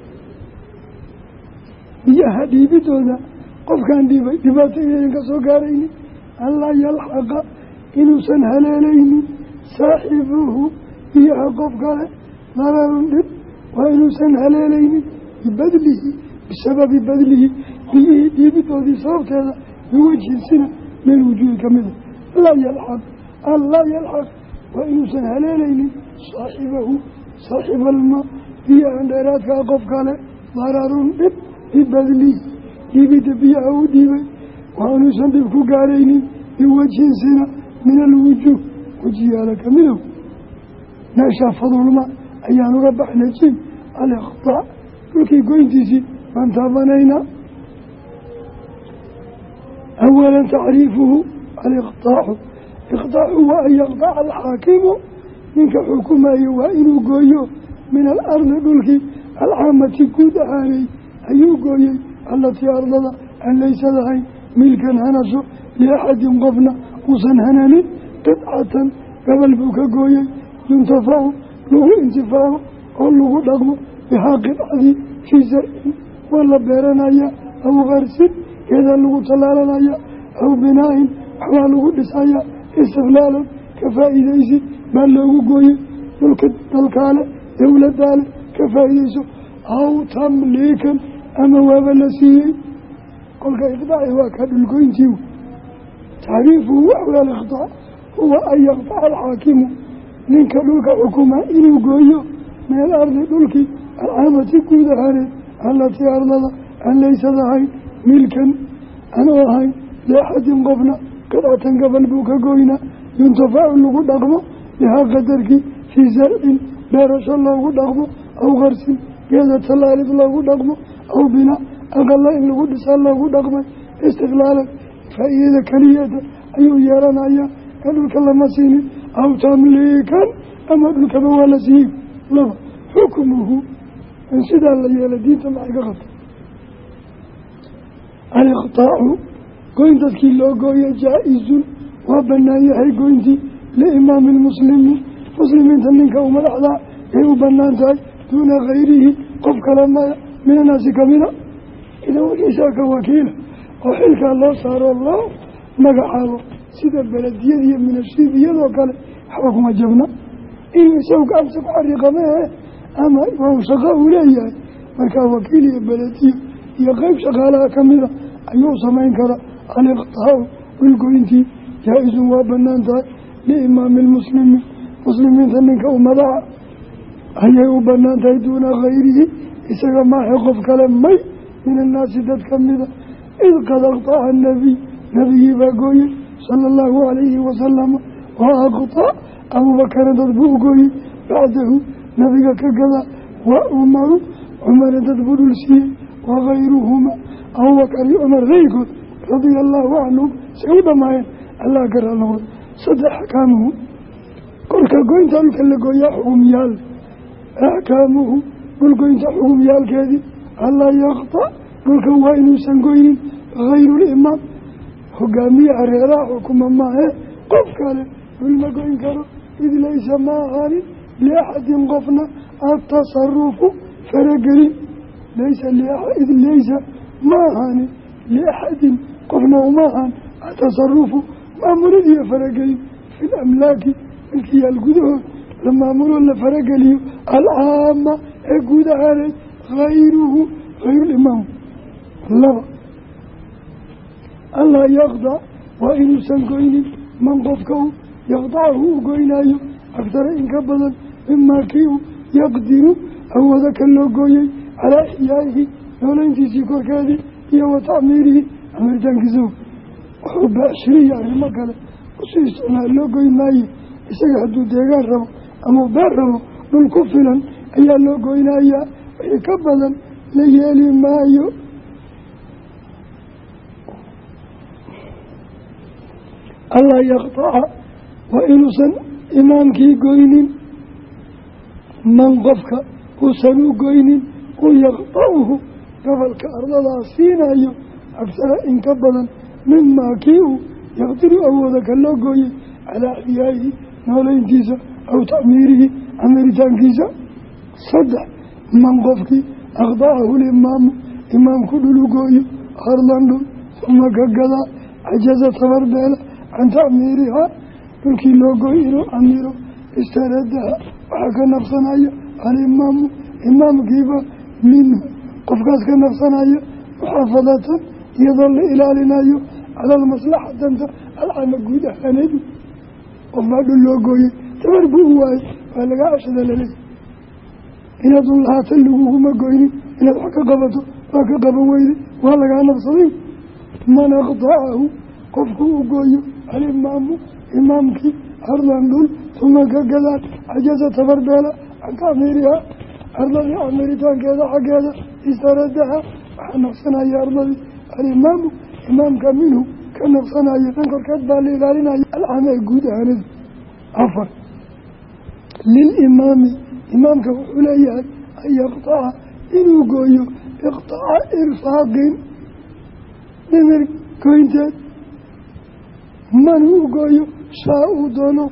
biyaha dhiibidooda qofkaan dhiibay dhibaato inaynan ka soo gaaraynin allaa yalxaqa inuusan haleelaynin saaxibuhu biyaha qof kale dararun dhib waa inuusan haleelaynin bibadlihi bisababi badlihi biyihii dhiibidoodii sababteeda biwajhin sina meel wujuuhi ka mida. Laa yalxaq allaa yalxaq waa inuusan haleelaynin saaxibahu saaxiba almaa biyahan dheeraadkaa qof kale dararun dhib bibadlihi dhiibidda biyaha u dhiibay waa inuusan dhib ku gaaraynin biwajhin sina min alwujuuh wejiyaala ka midow. Meeshaa fadulma ayaan uga baxnay jin alikhtaa dhulkii goyntiisii baan taabanaynaa awalan tacriifuhu aliqtaaxu iqtaaxu waa an yaqtaca alxaakimu ninka xukumayo waa inuu gooyo min alardi dhulkii alcaamati guud ahaanay ayuu gooyey allatii ardada aan laysa lahayn milkan hanaso liaxadin qofna uusan hananin qidcatan gabal buu ka gooyey yuntafacu lagu intifaaco oo lagu dhaqmo bihaa qidcadii fii zarcin waa la beeranayaa aw geedaa lagu tallaalanaya aw binaa-in waxbaa lagu dhisayaa istiqlaalan ka faa'iidaysi baa loogu gooyey dhulka dalkaale dowladaale ka faa'iidayso aw tamliikan ama waaba la siiyey. Kolka iqdaaci waa kaa dhulgoyntii tacriifuhu waxwey aliqdaac huwa an yaqdaca alxaakimu. Ninka dhulka xukuma inuu gooyo meel ardi dhulkii alcaamati guud ahaaneed allatii ardada aan laysad ahayn milkan anuu ahayn liaxadin qofna qadcatan gabal buu ka goynaa. Yuntafacu lagu dhaqmo bihaa qadarkii fii sarcin beerasho loogu dhaqmo aw qarsin geeda tallaalid loogu dhaqmo aw binaa aqala in lagu dhisaa loogu dhaqmay. Istiqlaalan faa-iidada keliyada ayuu yeelanayaa. Ee dhulka lama siinin aw tamliikan ama dhulkaba waa la siiyey. Laba xukmuhu in sidaa la yeela diinta maxay ka qabta aliqtaacu goyn dadkii loo gooyo jaa-izun waa banaan yahay goyntii liimaami lmuslimiin muslimiinta ninka u madaxdaa ay u bannaan tahay duuna kayrihi qof kale maya min annaasi kamida idan wakiisaa ka wakiila oo xilkaa loo saaro loo magacaabo sida belediyadiiyo minashiibiyadoo kale waxba kuma jabna inuu isagu gacanta ku xariiqa maehe ama waa shaqo uu leeyahay markaa wakiil iyo belediyo iyo qeyb shaqaalaha kamida ayuu samayn karaa. Aliqtaacu dhulgoyntii jaa-izun waa bannaan tahay liimaami lmuslimiin muslimiinta ninka u madaxa ayay u bannaan tahay duuna kayrihi isaga maahe qof kale may min annaasi dad kamida id qad aqtaca anabiy nabigii baa gooyey sala allahu calayhi wasalama waa aqtac abuubakarin dad buu ugooyey bacdahu nabiga ka gadaa waa umaru cumara dad buu dhul siiyey wakayruhuma abubakar iyo cumar raygood radia allahu canhum say u dhamaayeen allah garaa noqday saddex axkaamuhu kolka goynta dhulka la gooyaa xugumyaal axkaamuhu dhulgoynta xugumyaalkeedii allaa yaqtac dhulka waa inuusan goynin hayrulimaam hogaamiye areeraha xukuma maahe qof kale dhul ma goyn karo. Id laysa ma ahaanin liaxadin qofna atasarufu faragelin laysa id laysa ma ahaanin liaxadin qofna uma ahaan atasarufu maamulid iyo faragelin fi lamlaaki milkiyaal gudahood la maamulo la farageliyo alcaama ee guud ahaaneed hayruhu hayrulimaam laba allaa yaqdac waa inuusan goynin man qofka u yaqdacahu u goynaayo agtara in ka badan mimaa kii u yaqdiru ka loo gooyey calaa ixyaa'ihi noolayntiisii korkeedii iyo wa tacmiirihi amiritaankiisa wuxuu baashiriya arrimo kale u sii isticmaal loo goyn maaye isaga hadduu deegaan rabo ama beer rabo dhul ku filan ayaa loo goynayaa. Wixii ka badan la yeeli maayo. Allaa yaqtaca waa inuusan imaamkii goynin. Man qofka uusan u goynin u yaqtacuhu gobolka ardadaa siinayo agsara in ka badan mimaa kii uu yaqdiru awooda ka loo gooyey calaa axyaa'ihi noolayntiisa aw tacmiirihi camiritaankiisa saddex man qofkii aqdacahu limaamu imaamku dhulu gooyo ardan dhul uma ka gadaa cajaza tabarbeela can tacmiirihaa dhulkii loo gooy inuu camiro istaradaha waxaa ka naqsanaya alimaamu imaamkiiba minhu qofkaas ka naqsanaya muxaafadatan iyadoo la ilaalinayo cala almaslaxa danta alcama guud ahaaneedu qof baa dhul loo gooyey. Tabar buu u waayey waa lagaa cashada laleeyahy inaad un lahaatan laguguma goynin inaad wax ka qabato waa ka qaban weyday waa lagaa naqsaday man aqdacahu qofku u gooyo alimaamu imaamkii ardan dhul uma ka gadaan cajaza can tacmiirihaa ardadii camiritaankeeda xaggeeda istaradaha waxaa naqsanaya ardadii alimaamu imaamka minhu ka naqsanaya dan korkeed baa la ilaalinaya alcama ee guud ahaanadu afar. Lilimaami imaamka wuxuu leeyahay an yaqtaca inuu gooyo iqtaca irfaaqin dhimir goynteed. Man uu gooyo shaa uu doono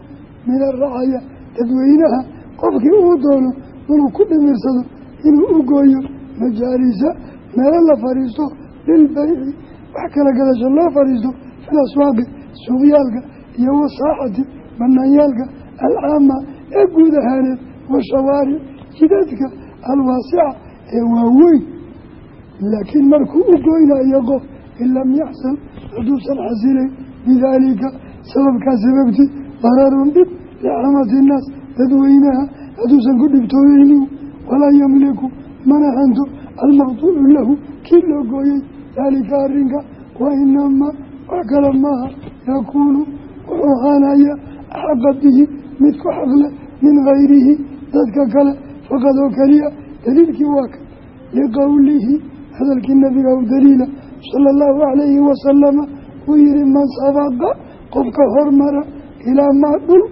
min aracaya dadweynaha qofkii uu doono inuu ku dhimirsado inuu u gooyo majaalisa meelo la fadhiisto lilbayci wax kala gadasho loo fadhiisto fil aswaaqi suuqyaalka iyo wasaaxati banaanyaalka alcaama ee guud ahaaneed washawaaric jidadka alwaasica ee waaweyn. Laakiin markuu u goynayo qof in lam yaxsal hadduusan xasilayn bidaalika sababkaa sababti dararun dhib licamati innaas dadweynaha hadduusan ku dhibtoonaynin walaa yamliku mana hanto almaqtuucu lahu kii loo gooyey daalika arrinka wa inamaa wax kale maaha yakuunu wuxuu ahaanaya axaqa bihi mid ku xaqle min gayrihi dadka kale faqad oo keliya daliilkii waa ka liqowlihi hadalkii nabiga u daliila sala allahu calayhi wasalama uu yihi man sabaqa qofka hormara ilaa maa dhul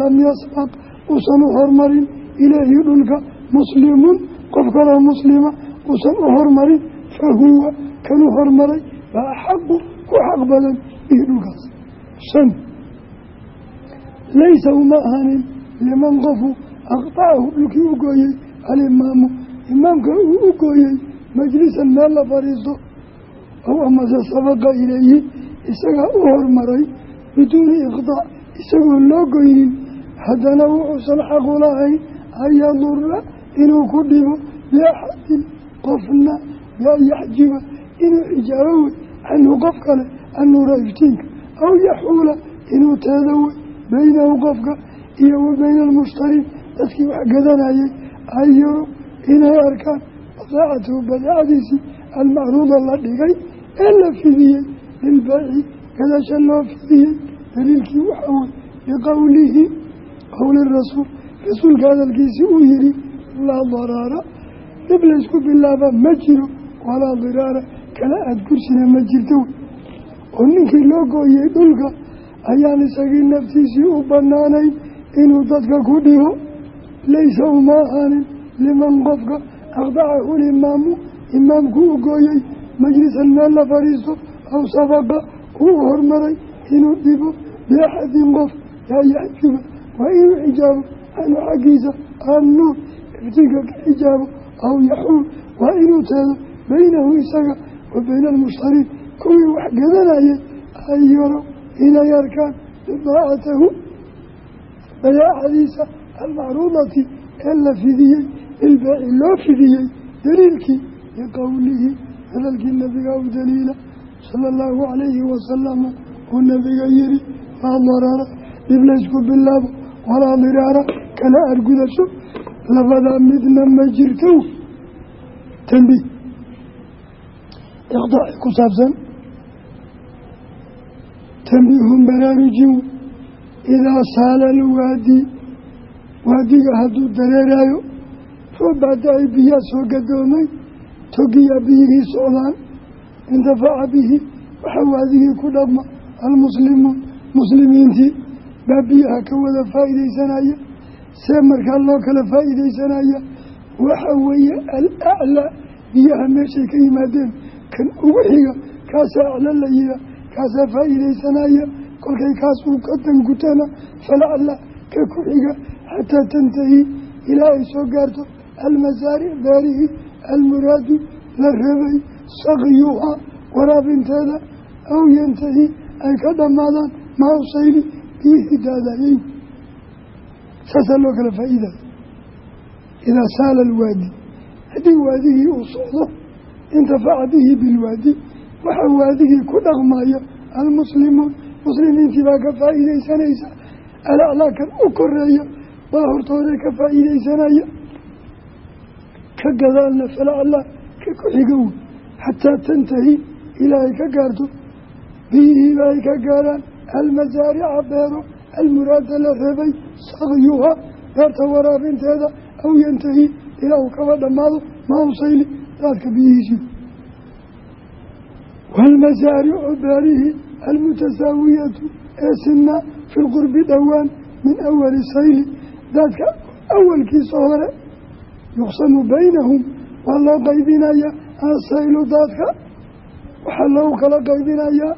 lam yasbaq uusan u hormarin ilayhi dhulka muslimun qof kaloo muslima uusan u hormarin fa huwa kanuu hormaray baa axaqu ku xaq badan bihi dhulkaas. Shan laysa uma ahanin liman qofu aqtacahu dhulkii u gooyey alimaamu imaamka uu u gooyey majlisan meel la fadhiisto aw amase sabaqa ilayhi isagaa u hormaray biduuni iqdaac isagoon loo goynin haddana wuxuusan xaqu lahayn an yadura inuu ku dhibo biaxadin qofna bian yaxjiba inuu xijaabo wey canhu qof kale annuura iftiinka aw yaxuula inuu teedo wey beynahu qofka iyo wa beyna almushtariin dadkii wax gadanayay an yaro inay arkaan badeecatahu badeecadiisii almacruuda la dhigay ee la fidiyey lilbayci gadasha loo fidiyey daliilkii waxaa wey biqowlihi qowli rasuul rasuulka hadalkiisii uu yihi laa daraara dhib laysku bilaaba ma jiro walaa diraara kala aada kursina ma jirto. Wey oo ninkii loo gooyey dhulka ayaan isagii naftiisii u bannaanayn inuu dadka ku dhigo. Laysa uma ahaanin liman qofka aqdacahu limaamu imaamku u gooyey majlisan meel la fadhiisto aw sabaqa uu hormaray inuu dhibo biaxadin qof yaa waa inuu xijaabo canhu xaggiisa annuur iftiinka ka xijaabo aw yaxuul waa inuu teedo beynahu isaga wa beyna almushtariin kuwii wax gadanayay an yaro inay arkaan bidaacatahu badeecadiisa almacruudati ee la fidiyey ilbaaci loo fidiyey daliilkii liqowlihi hadalkii nabiga u daliila sala allahu calayhi wasalama uu nabiga yihi laa darara dhib laysku bilaabo walaa diraara kala argudasho labadaa midna ma jirto. Tambiih iqdaaci ku saabsan. Tambiihun baraarujin idaa saala alwaadi. Waadiga hadduu dareeraayo roobaada-ay biyaa soo gadoomay togiyaa biyihii socdaan intafaca bihi waxaa waadigii ku dhaqma almuslimuun muslimiintii baa biyaha ka wada faa'iidaysanaya see markaa loo kala faa'iidaysanaya waxa weeye alaclaa biyaha meeshay ka yimaadeen kan ugu xiga kaasaa acla la yihaa kaasaa faa'iidaysanaya kolkay kaas uu ka dangutana falacla ka ku xiga xataa tantahi ilaa ay soo gaarto almasaaric beerihii almuraadu la rabay sakiyuha waraabinteeda aw yantahi ay ka dhammaadaan maa usayli biyihii daadayey saasaa loo kala faa'iidaya idaa saala alwaadi haddii waadigii uu socdo intafaca bihi bilwaadi waxaa waadigii ku dhaqmaya almuslimuun muslimiintii baa ka faa'iidaysanaysa alaclaa kan u koreeya baa hortooda ka faa'iidaysanaya ka gadaalna falaclaa ka ku-xiga wey xataa tantahi ilaa ay ka gaarto biyihiiba ay ka gaaraan almasaarica beero almuraada la rabay sakyuha beerta waraabinteeda aw yantahi ilaa uu kaba dhammaado maa usayli daadka biyihiisii waalmasaaricu beerihii almutasaawiyatu ee sinaa fi lqurbi dhowaan min awali sayli daadka awalkiisa hore yuqsamu baynahum waa loo qaybinayaa asaylu daadka waxaa loogu kala qaybinayaa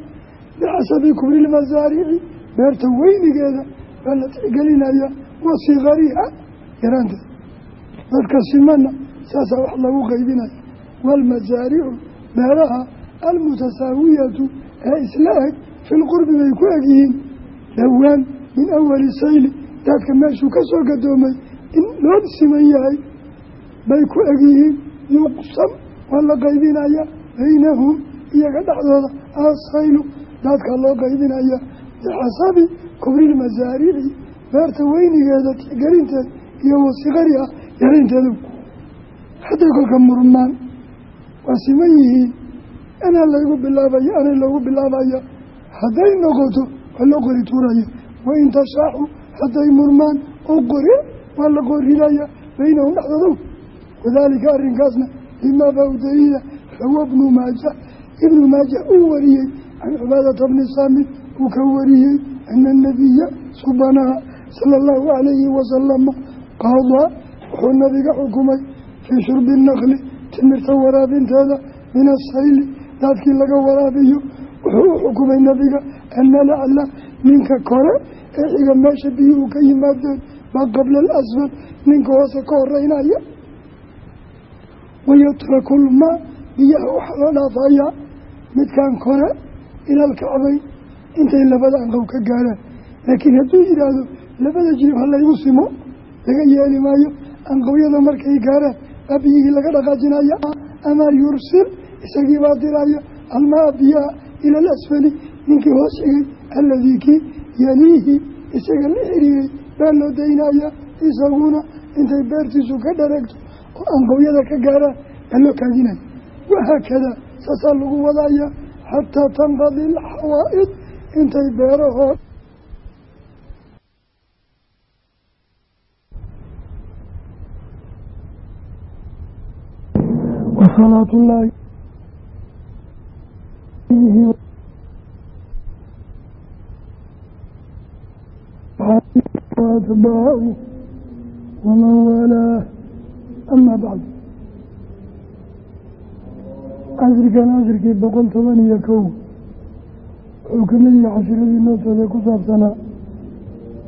bixasabi kubri lmasaarici beerta weynigeeda baa la tixgelinayaa wa sikariha yaraanteeda dadka simana saasaa wax lagu qaybinaya waalmasaaricu beeraha almutasaawiyatu ee isla eg filqurbi bay ku egyihiin dhowaan min awali sayli daadka meeshuu ka soo gadoomay in loo siman yahay bay ku egyihiin yuqsam waa la qaybinaya baynahum iyaga dhexdooda asaylu daadkaa loo qaybinaya bixasabi kubrilmasaarici beerta weynigeeda tixgelinteed iyo wasikari ah yaraynteedu hadday kolka murmaan waa siman yihiin anaa laygu bilaabaya anay loogu bilaabaya hadday noqoto waa loo qori tuuraya. Wain tashaaxu hadday murmaan oo qore waa la qorinaya baynahum dhexdoodow wadaalika arrinkaasna limaa baa udaliila rawa bnu maaja. Ibnu maaja uu wariyey can cubaadata bni saamit uu ka wariyey ana anabiya subanaha sala allahu calayhi wasalama qadaa wuxuu nabiga xukumay fii shurbi nakli timirta waraabinteeda min asayli daadkii laga waraabiyo. Wuxuu u xukumay nabiga ana lacla ninka kore ee xiga meesha biyuhu ka yimaadeen baa qabla alasfal ninka hoose ka horeynaya wayatraku lmaa biyaha waxaa loo dhaafayaa midkan kore ilaalkacbayn intay labada anqow ka gaaraan. Laakiin hadduu yidhaahdo labada jirib ha laygu simo laga yeeli maayo anqowyada markay gaaraan baa biyihii laga dhaqaajinaya ama yursil isagii baa diraya almaa biyaha ila alasfali ninkii hoos xigay alladii kii yaliihi isaga la xiriiray baa loo daynaya isaguna intay beertiisu ka dhareegto oo anqowyada ka gaaraan baa loo kaadinaya wahaakada saasaa lagu wadaya xataa tanqadi alxawaa'id intay beerahoo wasalaatu llaahi waatbaacu waman waalaah ama bacd casrikan casrikii boqol toban iyo kow. Wuxuu ka mid yahay cashiradii nootooda ku saabsanaa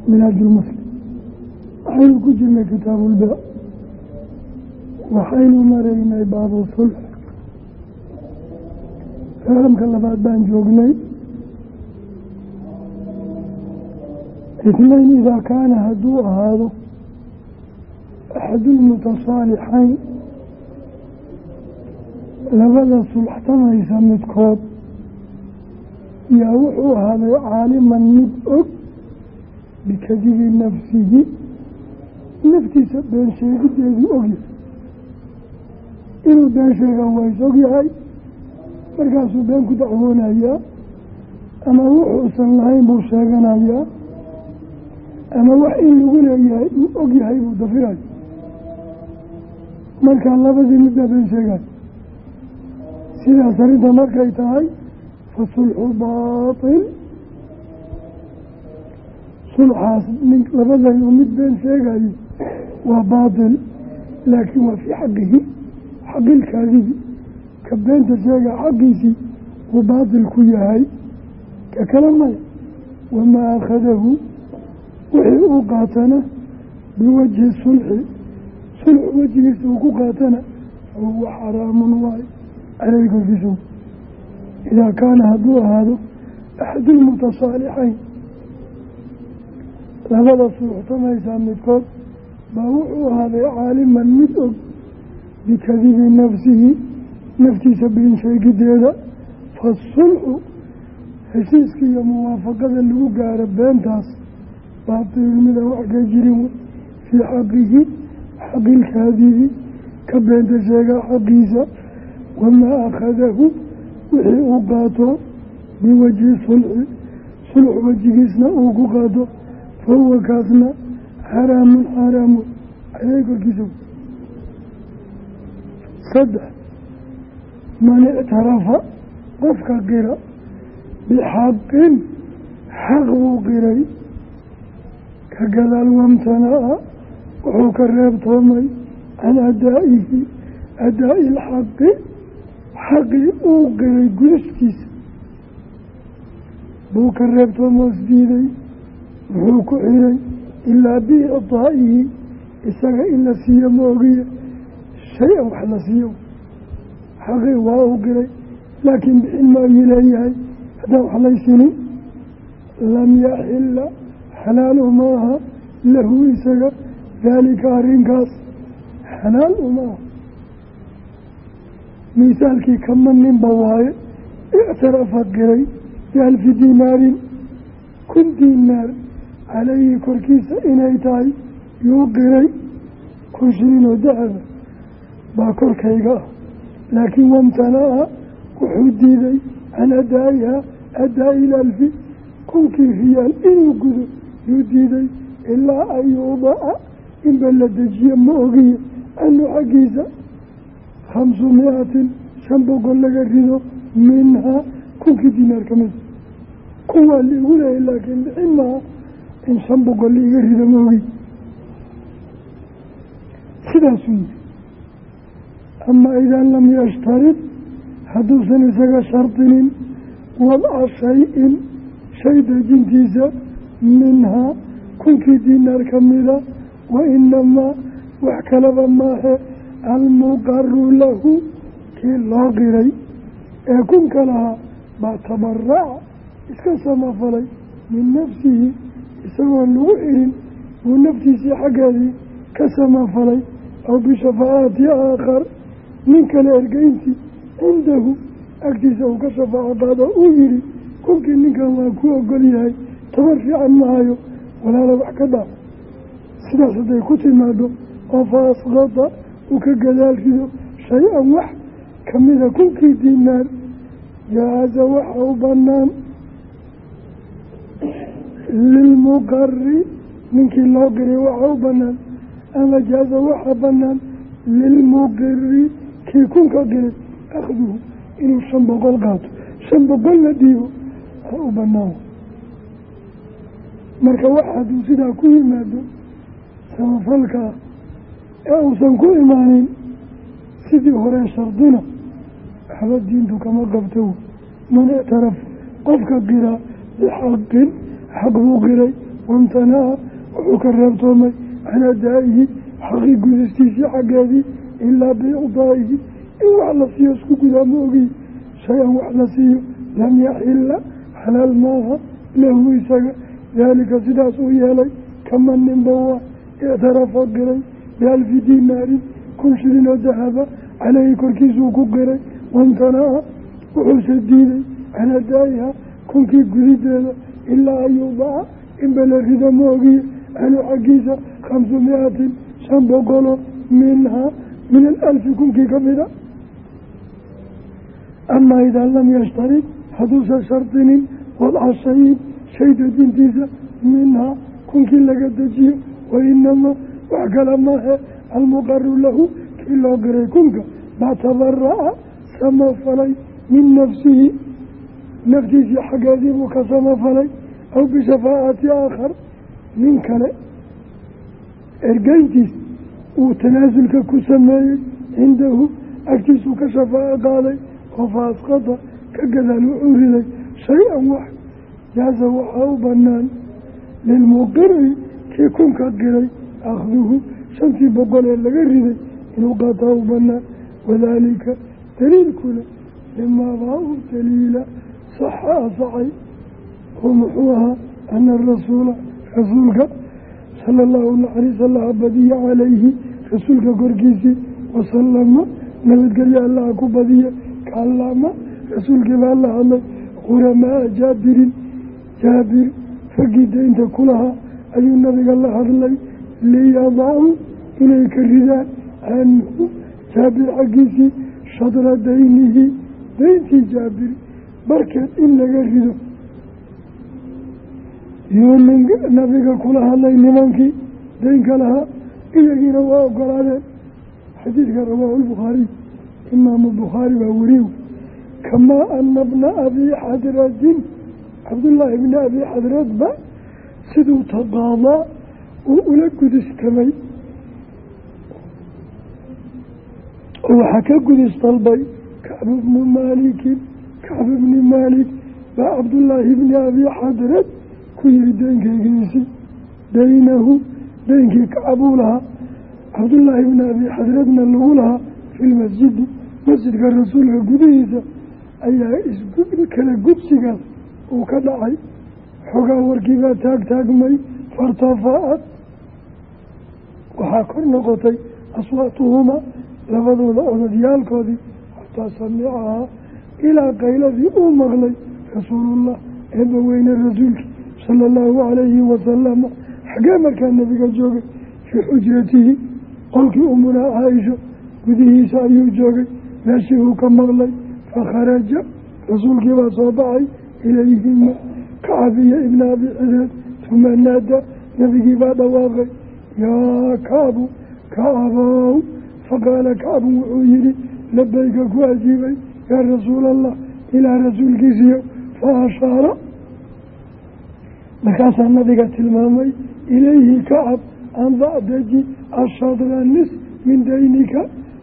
minhaajulmuslim waxaynu ku jirnay kitaabulba waxaynu maraynay baabu sulx caalamka labaad baan joognay. Isnayn idaa kaana hadduu ahaado axadulmutasaalixayn labada sulxtamaysa midkood yaa wuxuu ahaaday caaliman mid og bikadibi nafsihi naftiisa been sheegideeduu ogyahay inuu been sheegaa waa is ogyahay markaasuu been ku dacwoonayaa ama wuxuusan lahayn buu sheeganayaa ama wax in lagu leeyahay uu ogyahay buu dafirayo markaa labadii midbaa been sheegay sidaas arrinta markay tahay fa sulxu baatil. Sulxaas nin labadan uu mid been sheegayo waa baatil laakiin waa fii xaqihi xaqilkaadibi ka beenta sheegaa xaqiisii uu baatil ku yahay. Ka kale maya wamaa akhadahu wixii uu qaatana biwajhi sulxi. Sulx wejigiisa uu ku qaatana fahuwa xaraamun waayo korkiisa idaa kaana hadduu ahaado axadulmutasaalixayn labada sulxtamaysaa midkood baa wuxuu ahaaday caaliman mid og bikadibi nafsihi naftiisa been sheegideeda fasulxu heshiiska iyo muwaafaqada lagu gaaro beentaas baatilun midaan wax ka jirin fii xaqihi xaqilkaadibi ka beenta sheegaa xaqiisa wamaa akhadahu wixii uu qaato biwajhi sulxi sulx wejigiisna uu ku qaato fahuwa kaasna xaraamun xaraamun caleyhi korkiisa saddex man ictarafa qofka qira bixaqin xaq buu qiray ka gadaal wamtanaca wuxuu ka reebtoomay can adaa'ihi adaa'i ilxaqi xaqii uu qiray gudistiisa buu ka reebtoomoos diiday wuxuu ku xiray ilaa biicdaa'ihi isaga in la siiyo ma ogiya shay-an wax la siiyo. Xaqii waa uu qiray laakiin bixin ma ayuu leeyahay. Haddaan wax laysinin lam yaxila xalaal uma aha lahu isaga daalika arrinkaas xalaal uma aha misaalkii kama ninba waaye ictarafa giray bialfi dinaarin kun dinaar calayhi korkiisa inay tahay yuu qiray kun shilin oo dahaba baa korkayga ah. Laakiin wamtanaca wuxuu diiday can adaa'iha adaa-i ilalfi kunkii riyaal inuu gudo yuu diiday ilaa an yuudaca inba la dejiye ma ogiye anu xaggiisa khamsu mi-atin shan boqol laga rido minhaa kunkii dinaar ka mida kun waa liigu lehay laakiin bixin maha in shan boqol liiga rido ma ogiy sidaasuu yihi ama idaa lam yashtarid hadduusan isaga shardinin wadca shay-in shay dejintiisa minhaa kunkii dinaar ka mida wa inamaa wax kalaba maahe almuqaru lahu kii loo qiray ee kunka lahaa baa tabaraca iska samafalay min nafsihi isagoon lagu xirin buu naftiisii xaggeedii ka samafalay aw bishafaacati aakhar nin kale ergeyntii cindahu agtiisa uu ka shafaaco qaado uu yihi kunkii ninkan waa ku ogol yahay tabar fiican mahayo walaala wax ka dhaaf sidaas hadday ku timaado oo uu ka gadaal rido shay-an wax kamida kunkii dinaar jaaza waxa u banaan lilmuqari ninkii loo qiray waxa u banaan ama jaaza waxa banaan lilmuqiri kii kunka qiray akhduhu inuu shan boqol qaato. Shan boqolna dhiibo ha u banaan marka wax hadduu sidaa ku yimaado samafalka ee uusan ku imaanin sidii hore shardina waxba diintu kama qabto man ictaraf qofka qiraa bixaqin xaq buu qiray. Wamtanaca wuxuu ka reebtoomay can adaa'ihi xaqii gudistiisii xaggeedii ilaa biicdaa'ihi in wax la siiyo isku gudaa ma ogiy shay-an wax la siiyo lam yaxila xalaal maaha lahu isaga. Daalika sidaas uu yeelay kama ninba waa ictarafa qiray bialfi dinaarin kun shilin oo dahaba caleyhi korkiisuu ku qiray wamtanaca wuxuuse diiday can adaa'iha kunkii gudideeda ilaa an yuudaca inba la rido ma ogiye anu xaggiisa khamsu mi-atin shan boqolo minhaa min alalfi kunkii ka mida. Amaa idaa lam yashtarid hadduusan shardinin wadca shayin shay dejintiisa minhaa kunkii laga dejiyo wainamaa wax kala maahe almuqaru lahu kii loo qiray kunka baa tabara'a samafalay min nafsihi naftiisii xaggeedii buu ka samafalay aw bishafaacati aakhar nin kale ergeyntiis uu tanaasulka ku sameeyey cindahu agtiisuu ka shafaaco qaaday oo fa asqada ka gadaal wuxuu riday shay-an wax jaasa waxaa u banaan lilmuqiri kii kunka qiray akhduhu shantii boqol ee laga riday inuu qaataa u banaan wadaalika daliilkuna limaabaa u daliila saxa asaxay oo muxuu ahaa ana arasuula rasuulka sala allahu naxariis allaha badiya calayhi rasuulka korkiisii wasalama nabadgelyo allaha ku badiya kaalama rasuulkiibaa la hadlay khuramaa jaabirin jaabir raggii daynta ku lahaa ayuu nabiga la hadlay liyadacuu inay ka ridaan? Canhu jaabir xaggiisii shadra daynihi dayntii jaabir barkeed in laga rido. Yuu nabiga kula hadlay nimankii daynka lahaa iyagiina waa ogolaadeen. Xadiidka rawaahu lbukhaariy imaamu bukhaari baa weriy kamaa ana bna abi xadradin cabdullaahi bni abi xadradba siduu taqaadaa uu ula gudistamay. Oo waxaa ka gudis dalbay kacb bnu maalikin kacb bni maalik baa cabdullaahi bni abi xadrad ku yihi deenkeygiisi daynahu daynkii kacbuu lahaa cabdullaahi bni abi xadradna lagu lahaa fi lmasjidi masjidka rasuulka gudihiisa ayaa iskala gudsigaas uu ka dhacay. Xogaa warkiibaa taagtaagmay fairtafacad waxaa kor noqotay aswaatuhumaa labadooda odadyaalkoodii xataa samicahaa ilaa qayladii uu maqlay rasuulullah eebba weyne rasuulkii sala allahu calayhi wasalama xaggee markaa nabiga joogay fii xujratihi qolkii umunaa caaisho gudihiisa ayuu joogay meeshii uu ka maqlay fakharaja rasuulkii baa soo baxay ilayhima. Kacab iyo ibna abi cideed tuma naada nabigii baa dhawaaqay yaa kacbu kacabow faqaala kacbun wuxuu yihi labayka ku ajiibay yaa rasuula allah ilaa rasuulkiisiyo fa ashaara. Markaasaa nabiga tilmaamay ilayhi kacab andacdaji ashadra nis min daynika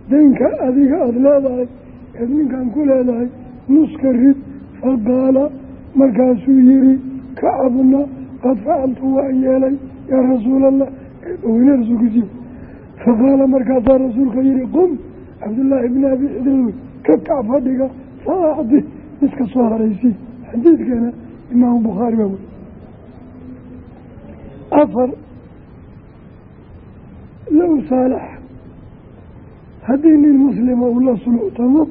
daynka adiga aada leedahay eed ninkan ku leedahay nuska rid faqaala markaasuu yihi kacabna qad facaltu waan yeelay yaa rasuula allah eebaweyne rasuulkiisiyo faqaala markaasaa rasuulka yihi qum cabdullaahi bni abi cidlwe ka kac fadhiga fa acdi niska soo haraysi xadiidkana imaamu bukhaari baa wey afar low saalax haddii nin muslima uu la suluctamo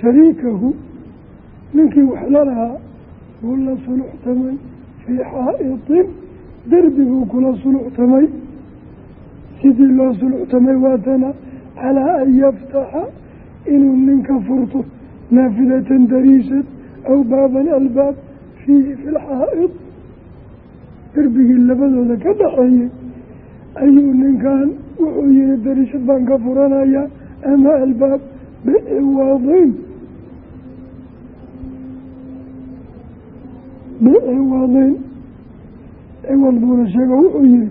shariikahu ninkii wax la lahaa wuu la suluctamay fii xaa'itin derbi buu kula suluctamay sidii loo suluctamay waatana calaa an yaftaxa inuu ninka furto naafidatan dariishad aw baaban albaab fiihi fi lxaa'id derbigii labadooda ka dhaxeeyey ayuu ninkan wuxuu yihi dariishad baan ka furanayaa ama albaab biciwaadin biciwaadin ciwad buuna sheego wuxuu yihi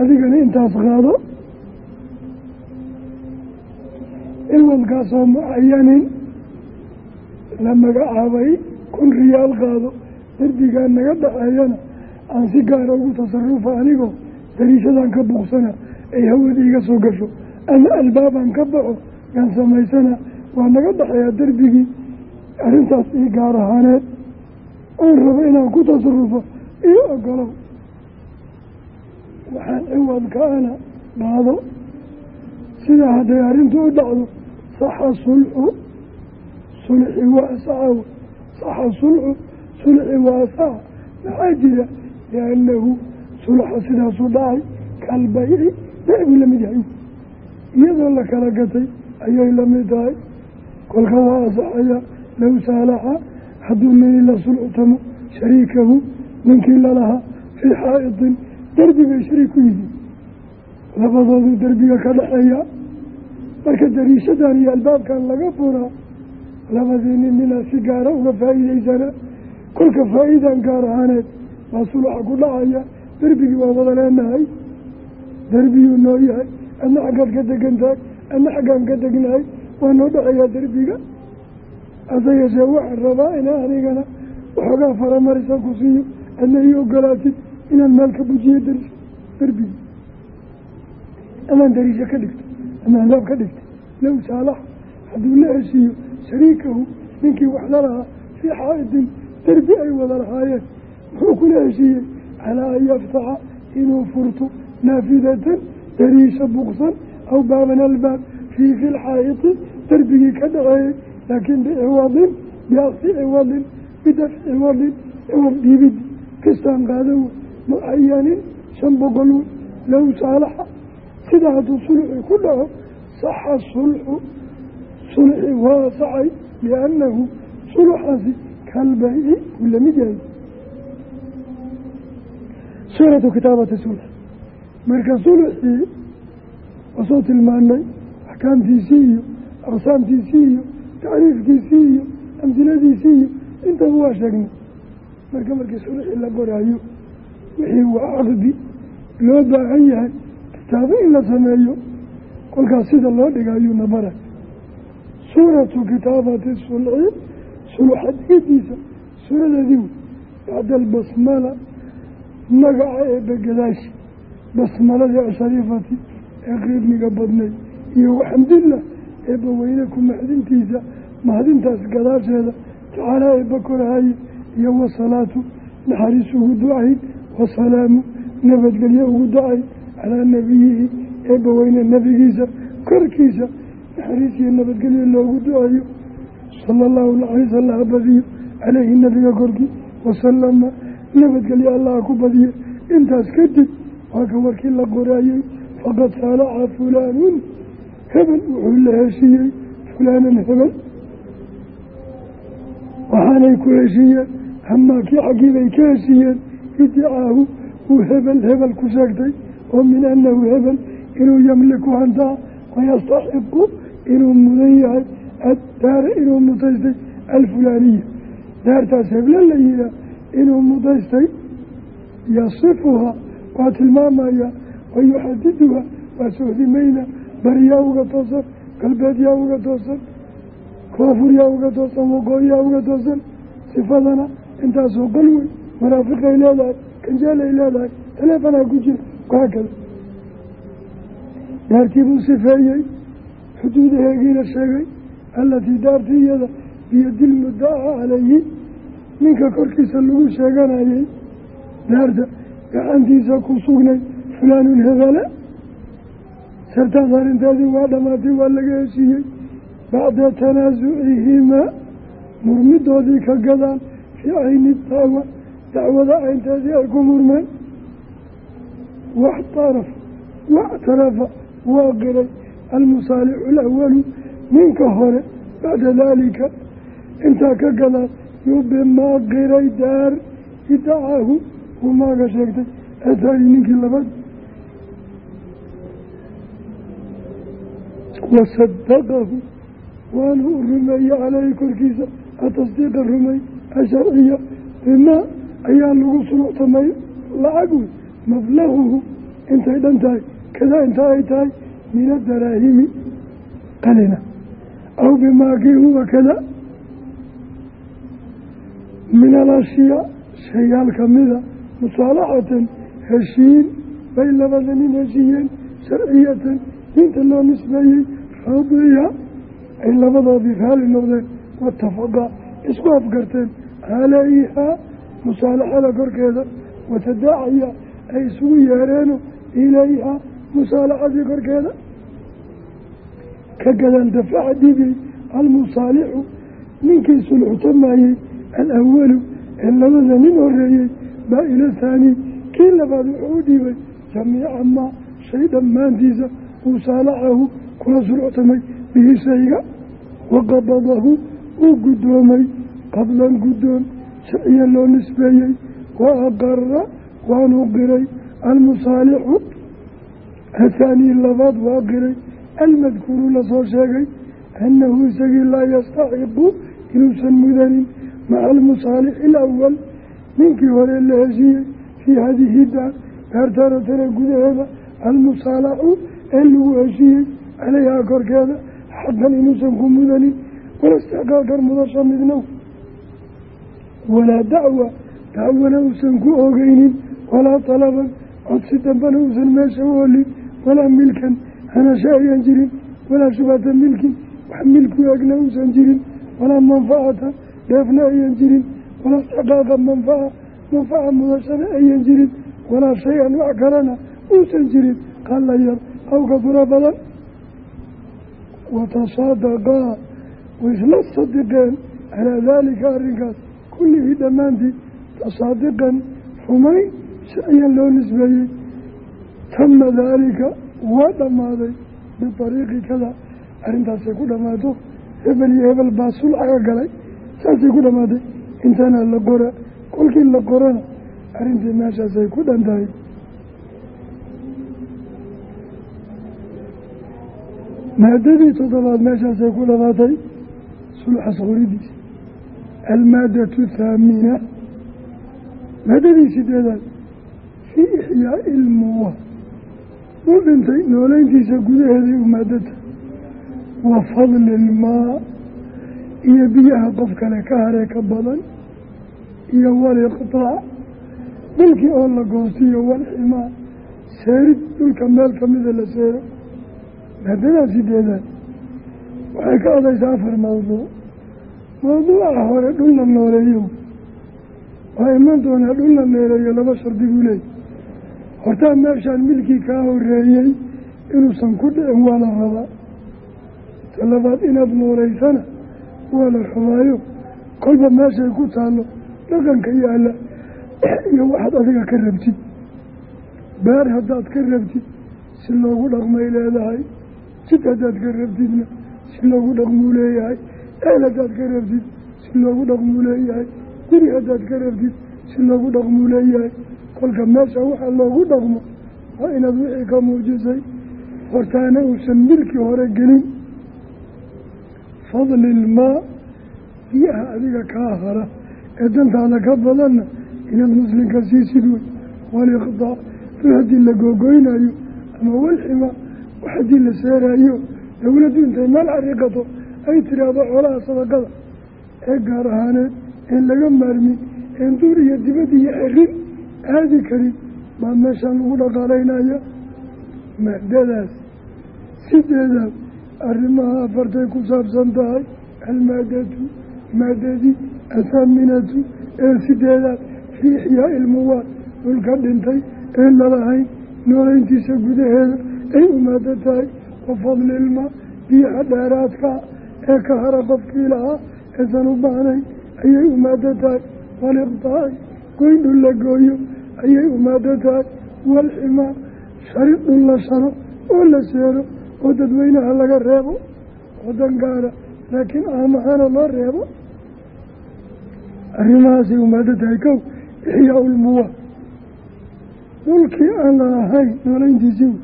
adigana intaas qaado. Ciwadkaasoo mucayanin la magacaabay kun riyaal qaado derbigaa naga dhaxeeyana aan si gaara ugu tasarufa anigoo dariishadan ka buuqsana ay hawada iga soo gasho ama albaabaan ka baxo yaan samaysana waa naga dhaxeeyaa derbigii arrintaas ii gaar ahaaneed. Oon rabo inaan ku tasarufo io ogolow waxaan ciwadkaana qaado sidaa hadday arrintu u dhacdo saxa sulxu sulxi waa saxa saxa sulxu sulxi waa saxa. Maxaa jira? Liannahu sulxa sidaasuu dhacay kalbayci beecbuu la mid yahay. Iyadoo la kala gatay ayay la mid tahay. Kolka waa asaxaya low saalaxa hadduu nini la sulctamo shariikahu ninkii lalahaa fii xaa'itin derbi bay shariik ku yihiin labadoodu derbiga ka dhexeeya marka dariishadan iyo albaabkan laga furaa labadii nin ninaa si gaara uga faa'iideysana kolka faa'iidan gaar ahaaneed waa sulaxa ku dhacaya derbigii waa wada leenahay derbiyuu noo yahay adna xaggaad ka degan tahay adna xaggaan ka degnahay waa noo dhexeeyaa derbiga? Hase yeeshee waxaan rabaa ina anigana waxoogaa faramarisa ku siiyo adna ii ogolaatid inaan meel ka bujiyo dariis derbigi amaan dariisho ka dhigto ama albaab ka dhigta low saalax hadduu la heshiiyo shariikahu ninkii wax la fii xaa'idin derbi ay wada lahaayeen. Muxuu kula heshiiyey? Calaa an yaftaxa inuu furto naafidatan dariisha buqsan aw baaban albaab fii fi lxaa'iti derbigii ka dhaceeyey laakiin biciwadin biaksi ciwadin bidafci ciwadin ciwad dhiibidi kistaan qaadawo mucayanin shan boqol low saalaxa sidaa hadduu sulxi ku dhaco saxa sulxu sulxi waa sacay liannahu sulxaasi kalbayci uu la mid yahay suuratu kitaabati sulx marka sulxii waa tilmaanay axkaamtiisii iyo aqsaamtiisii iyo tacriifkiisii iyo amsiladiisii iyo intaba waa sheegnay marka markii sulxii la qoraayo wixii waa caqdi loo baahan yahay kitaabo in la sameeyo kolkaas sida loo dhigayuuna bara suuratu kitaabati sulxi sulxa dhigidiisa suuradeedii wey bacda albasmala magaca eebbe gadaashi basmaladii ashariifati ee qiimiga badnayd iyo waxamdillah eebba weyne ku maxdintiisa mahadintaas gadaasheeda tacaalaa eebba korahaye iyo wasalaatu naxariis ugu wasalaamu nabadgelyo ugu ducayn calaa nabiyihi eebba weyne nebigiisa korkiisa naxariis iyo nabadgelyo loogu ducayo. Sala allahu naxariis allaha badiyo caleyhi nabiga korkii wasalama nabadgelyo allaha ku badiye intaas kadib waa ka warkii la qoraayey faqad saalaxa fulaanun hebel wuxuu la heshiiyey fulaanan hebel. Waxaanay ku heshiiyeen amaa kii xaggii bay ka heshiiyeen idicaahu uu hebel hebel ku sheegtay oo min annahu hebel inuu yamliku hantaa wayastaxiqu inuu mudan yahay addaara inuu mutaystay alfulaaniya. Daartaas heble la yihaa inuu mudaystay yasifuha waa tilmaamaya wayuxadiduha waa sohdimayna bariyaa uga toosan galbeedyaa uga toosan koofuryaa uga toosan waqooyiyaa uga toosan sifadana intaasoo wey maraafiqay leedahay kanjeelay leedahay taleefanaa ku jira wahaakada daartii buu sifeeyey xuduudaheegiina sheegay allatii daartii iyada biyadilmuddaca calayhi ninka korkiisa lagu sheeganayay daarta gacantiisa ku sugnay fulaanun hebele. Sartaas arrinteedii waa dhammaatay waa laga heshiiyey. Bacda tanaasucihimaa murmidoodii ka gadaan fii cayni dacwa dacwada caynteedii ay ku murmeen waxtaraf waxtarafa waa qiray almusaalixu alawalu ninka hore bacda daalika intaa ka gadaan yuu bimaa qiray daar idacaahu uu maaga sheegtay ataani ninkii labaad wasadaqahu waanu u rumeeyey caleyhi korkiisa atasdiiqa rumey asharciya bimaa ayaa lagu sunuctamay lacag wey mablaguhu intay dhan tahay kadaa inta ay tahay? Min adaraahimi qalina. Aw bimaa kii huwa kada min alashyaa shayaal kamida musaalaxatan heshiin bay labada nin heshiiyeen sharciyatan diinta loo nisbeeyey radiya ay labadoodii raali noqdeen waatafaqa isku afgarteen calayhaa musaalaxada korkeeda watadaacaya ay isugu yeereeno ilayhaa musaalaxadii korkeeda. Ka gadaan dafaca dhibay almusaalixu ninkii sulxutamayey alawalu ee labada nin horeeyey baa ila thaani kii labaad wuxuu u dhiibay jamiica maa shay dhammaantiisa musaalaxahu kula sulxtamay bihi shayga waqabadahu uu guddoomay qablan guddoon sharciya loo nisbeeyey wa aqara waanu qiray almusaalixu athaanii labaad waa qiray almadkuuru la soo sheegay annahu isagii laa yastaxiqu inuusan mudanin. Maca almusaalixi alawal ninkii hore la heshiiyey fii hadihi daar daartaana tana gudaheeda almusaalaxu ee lagu heshiiyey caleyhaa korkeeda xaqan inuusan ku mudanin. Wala istixqaaqan mudasha midnow walaa dacwa dacwana uusan ku ogeynin walaa talaban codsi dambana uusan meesha u olin walaa milkan hanasho ayaan jirin walaa shubhata milkin wax milku egna uusan jirin walaa manfacata dheefna ayan jirin walaa istixqaaqa manfaca manfaca mudashana ayan jirin walaa shay-an wax kalena uusan jirin qalla yar aw kadura badan. Watasaadaqaa way isla sadiqeen calaa daalika arrinkaas kullihii dhammaantii tasaadiqan rumayn sharciyan loo nisbeeyey. Tama daalika waa dhammaaday biariiqi kada arrintaasay ku dhammaato hebel iyo hebel baa sulcaga galay. Saasay ku dhammaatay intana la qora kolkii la qorana arrintii meeshaasay ku dhan tahay. Maadadii toddobaad meeshaasay ku dhamaatay sulxas qoridiisa almaadatu thaamina maadadii sideedaad fii ixyaai ilmuwa u dhintay nooleyntiisa gudaheeday u maadata wa fadli ilmaa iyo biyaha qof kale ka haree ka badan iyo waliqtaac dhulkii oo la goostiyo walximaa seerid dhulka meel kamida la seero maadadaa sideedaad waxay ka odaysaa afar mawduuc mawduuca hore dhul la nooleeyo. Waa iman doonaa dhul la neeleeyo laba shardi buu leeyay. Hortaa meeshaan milkii kaa horeeyey inuusan ku dhicin waa la rabaa. Ta labaad inaad nooleysana waa la xumaayo kolba meeshay ku taallo dhaqanka yaalla iyo waxaad adiga ka rabtid. Beer haddaad ka rabtid si loogu dhaqmay leedahay. Jid haddaad ka rabtidna si loogu dhaqmuu leeyahay eel haddaad ka rabtid si loogu dhaqmuu leeyahay guri haddaad ka rabtid si loogu dhaqmuu leeyahay kolka meesha waxaa loogu dhaqmo waa inaad wixii ka muujisay. Hortaana uusan milkii hore gelin. Fadli ilmaa biyaha adiga kaa hara. Ee dantaada ka badanna inaad muslimka siisid wey waliqdaa rux haddii la googoynayo ama walxima wax haddii la seerayo dowladdu intay meel xariiqato ay tiraahdo xoolaha sadaqada ee gaar ahaaneed een laga maarmin een duur iyo dibad iyo xerin aadi karin baa meeshaan lagu dhaqaalaynaya. Maadadaas sideedaad arrimaha afartay ku saabsan tahay almaadatu maadadii athaaminatu ee sideedaad fii ixyaai ilmuwaad dhulka dhintay een lalahayn nooleyntiisa gudaheeda ay umaado tahay wa biyaha dheeraadkaa ee ka hara qofkii lahaa eesan u baahnayn ayay umaado tahay. Waliqdaai goyn dhul la gooyo ayay umaado tahay. Walximaa shari dhul la sharo oo la seero oo dadweynaha laga reebo wadan gaara laakiin aamahana loo reebo. Arrimahaasay umaado tahay kow ixyaa ulmuwa dhulkii aan la ahayn nooleyntiisii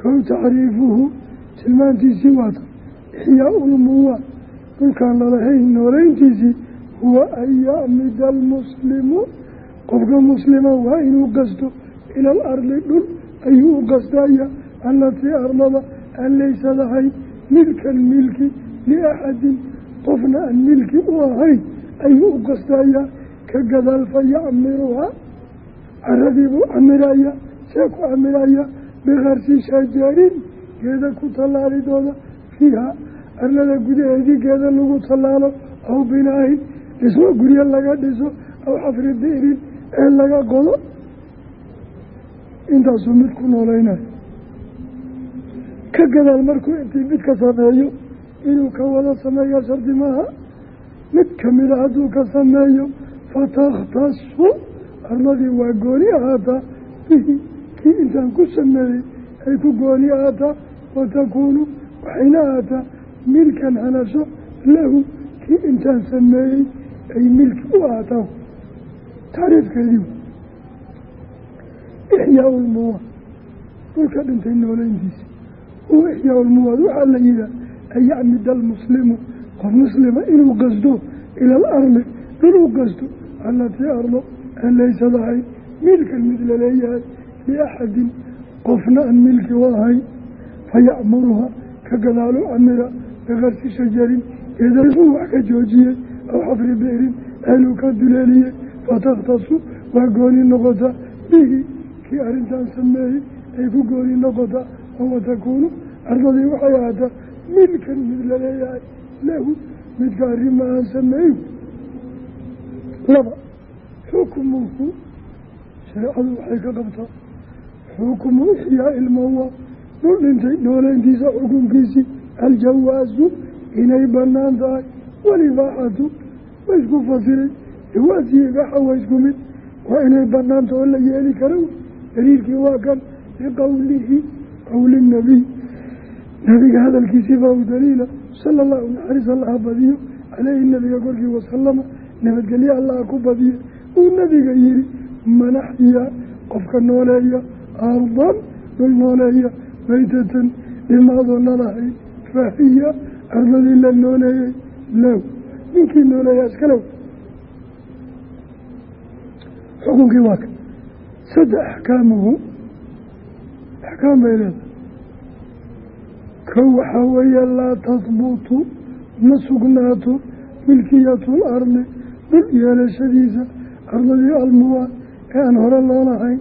kow tacriifuhu tilmaantiisii waata ixyaa ulmuwa dhulkaan lalahayn nooleyntiisii huwa an yacmida almuslimu qofka muslima waa inuu qasto ila alardi dhul ayuu u qastaya allatii ardada aan laysa lahayn milkan milki liaxadin qofna aan milki u ahayn ayuu u qastayaa ka gadaal fa yacmiruhaa caradii buu camiraya see ku camiraya bikarsi shajarin geeda ku tallaalidooda fiiha arlada gudaheedii geeda lagu tallaalo aw binaahin dhismo guryo laga dhiso aw xafri bi'rin ee laga qodo. Intaasuu mid ku noolaynayo ka gadaal markuu intii mid ka sameeyo inuu ka wada sameeya shardi maaha. Mid kamida hadduu ka sameeyo fatakhtasu arladii waa gooni ahaataa bihi kii intaan ku sameeyey ay ku gooni ahaataa watakuunu waxayna ahaataa milkan hanasho lahu kii intaan sameeyey ay milki u ahaataa tacriifkeedii ixyaa ulmuwaad dhulka dhintay nooleyntiisa huwa ixyaa ulmuwaad waxaa la yihaha an yacmida almuslimu qof muslima inuu qasdo ila alardi dhul u qasto allatii ardo aan laysa lahayn milkan mid la leeyahay liaxadin qofna aan milki u ahayn fayacmuruha ka gadaalu camira bikarsi shajarin geedasuu wax ka joojiyey aw xafri bi'rin ceeluu ka duleeliyey fatakhtasu waa gooni noqota bihi kii arrintan sameeyey ay ku gooni noqotaa oo watakuunu ardadii waxay ahaataa milkan mid la leeyahay lahu midka arrimahaan sameeyu laba xukmuhu shareecadu waxay ka qabtaa xukmu ixyaa ilmawa dhul dhintay nooleyntiisa xukunkiisii aljawaasu inay bannaan tahay walibaaxatu wa isku fasiray jawaasiyo ibaaxa waa isku mid waa inay banaanta oo la yeeli karo daliilkii waa kan liqowlihi qowli nabiy nabiga hadalkiisii baa u daliila sala allahu naxariis allaha badiyo caleyhi nabiga korkii wasalama nabadgelye allaha ku badiye uu nabiga yihi manaxyaa qofka nooleeya ardan dhul nooleeya maytatan dhimaadoo nalahay fahiya ardadii la nooleeyey low ninkii nooleeyaa iskalow xukunkii waa ka saddex axkaamuhu axkaam bay leedahay kow waxaa weeye laa tahbutu ma sugnaato milkiyatu lardi dhul yeelashadiisa ardadii almuwaad ee aan hore loolahayn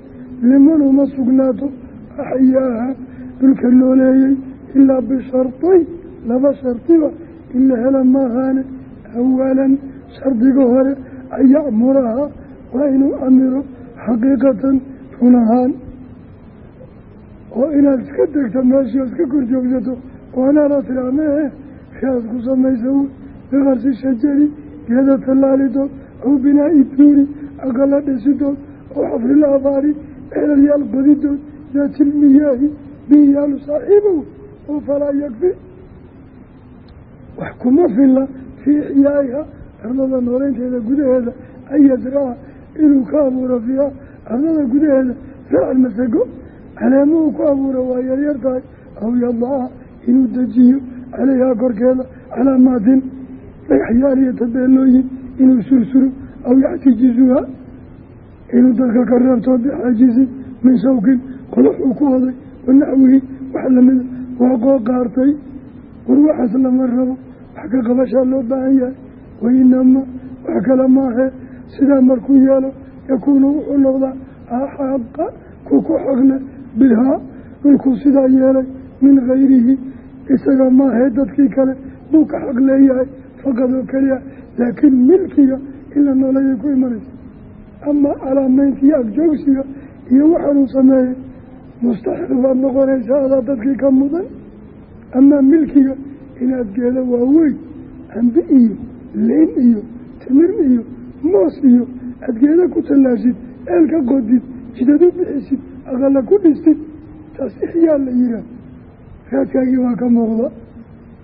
liman uma sugnaato axyaaha dhulka nooleeyey ilaa bishardayn laba shardiba in la hela maahaane awalan shardiga hore an yacmurahaa waa inuu camiro xaqiiqatan run ahaan oo inaad iska degto meeshii oo iska kor joogsato oo anaala tiraa ku samaysa wy bikarsi shajari geeda tallaalidood aw binaa'i duuri aqala dhisidood aw xafrila abaari ceelalyaal qodidood daatilmiyaahi biyaalu saaxiibow oo falaa yakfi wax kuma filla fii ixyaa'iha ardada nooleynteeda gudaheeda an yasraca inuu ka abuuro fiiha ardada gudaheeda sarcan masago caleemuhu ku abuura waa yaryar tahay aw yadaca inuu dejiyo calayhaa korkeeda calaamaatin dhagaxyaal iyo tabeelooyin inuu sursuro aw yaxtijizuha inuu dadka ka reebto bixaajisin min sawkin qodax uu ku oday wanaxwihi wax lamida waa qoo qaartay war waxaas lama rabo wax ka qabashaa loo baahan yahay. Wainama wax kale maahe sidaa markuu yeelo yakuunu wuxuu noqdaa axaqa ku ku xaqle bihaa. Dhulkuu sidaa yeelay min gayrihi isaga maahe dadkii kale buu ka xaq leeyahay faqad oo keliya laakiin milkiga in la nooleeyay ku imanaysa. Ama calaamaynta iyo agjoogsiga iyo waxaanuu sameeyey mustaxiq baad noqonaysaa adaa dadkii ka mudan amaa milkiga inaad geeda waaweyn cambi iyo liin iyo timir iyo moos iyo aad geeda ku tallaashid eelka qodid jidad u bixisid aqala ku dhistid taas ixyaa la yihaah raadkaagii waa ka muuqda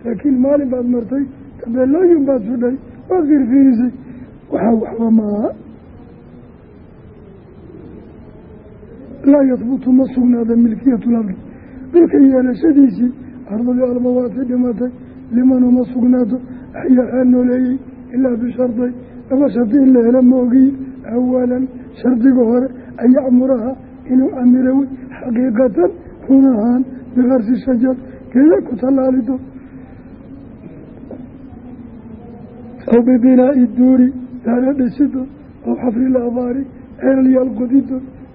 laakiin maalin baad martay tabeelooyin baad sudhay waad fiirfiirisay waxaa waxba maaha laa yahbutu ma sugnaada milkiyatu lardi dhulka yeelashadiisii ardadii almawaati dhimatay liman uma sugnaato axyaahaa nooleeyey ilaa bisharday. Laba shardi in la helo moogiye awalan shardiga hore an yacmuraha inuu camiro wey xaqiiqatan run ahaan bikarsi shajar. Geeda ku tallaalido? Aw bibinaa'i duuri daara dhisidood aw xafril abaari ceelyaal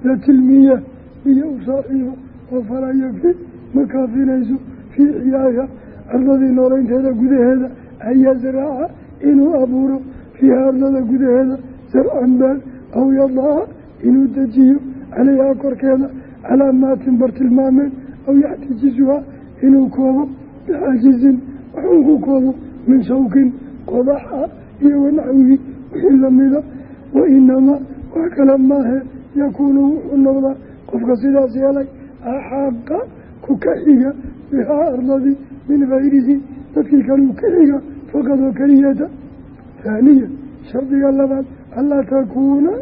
qodidood daatilmiya biyo u saaxiiba oo falaa yakfi ma kaafinayso fii ixyaaha ardadii nooleynteeda gudaheeda an yasraca inuu abuuro fiiha ardada gudaheeda sarcan baal aw yadaca inuu dejiyo calayhaa korkeeda calaamaatin bartilmaameed aw yaxtijizuha inuu koobo bixaajizin waxuun ku koobo min shawkin qodaxa iyo wanaxwihi wixii lamida wa inamaa wax kale maahe yakuunu wuxuu noqdaa qofka sidaas yeelay axaqa ku ka xiga bihaa ardadii min gayrihi dadkii kaleu ka xiga faqad oo keliyata haaniya shardiga labaad anlaa takuuna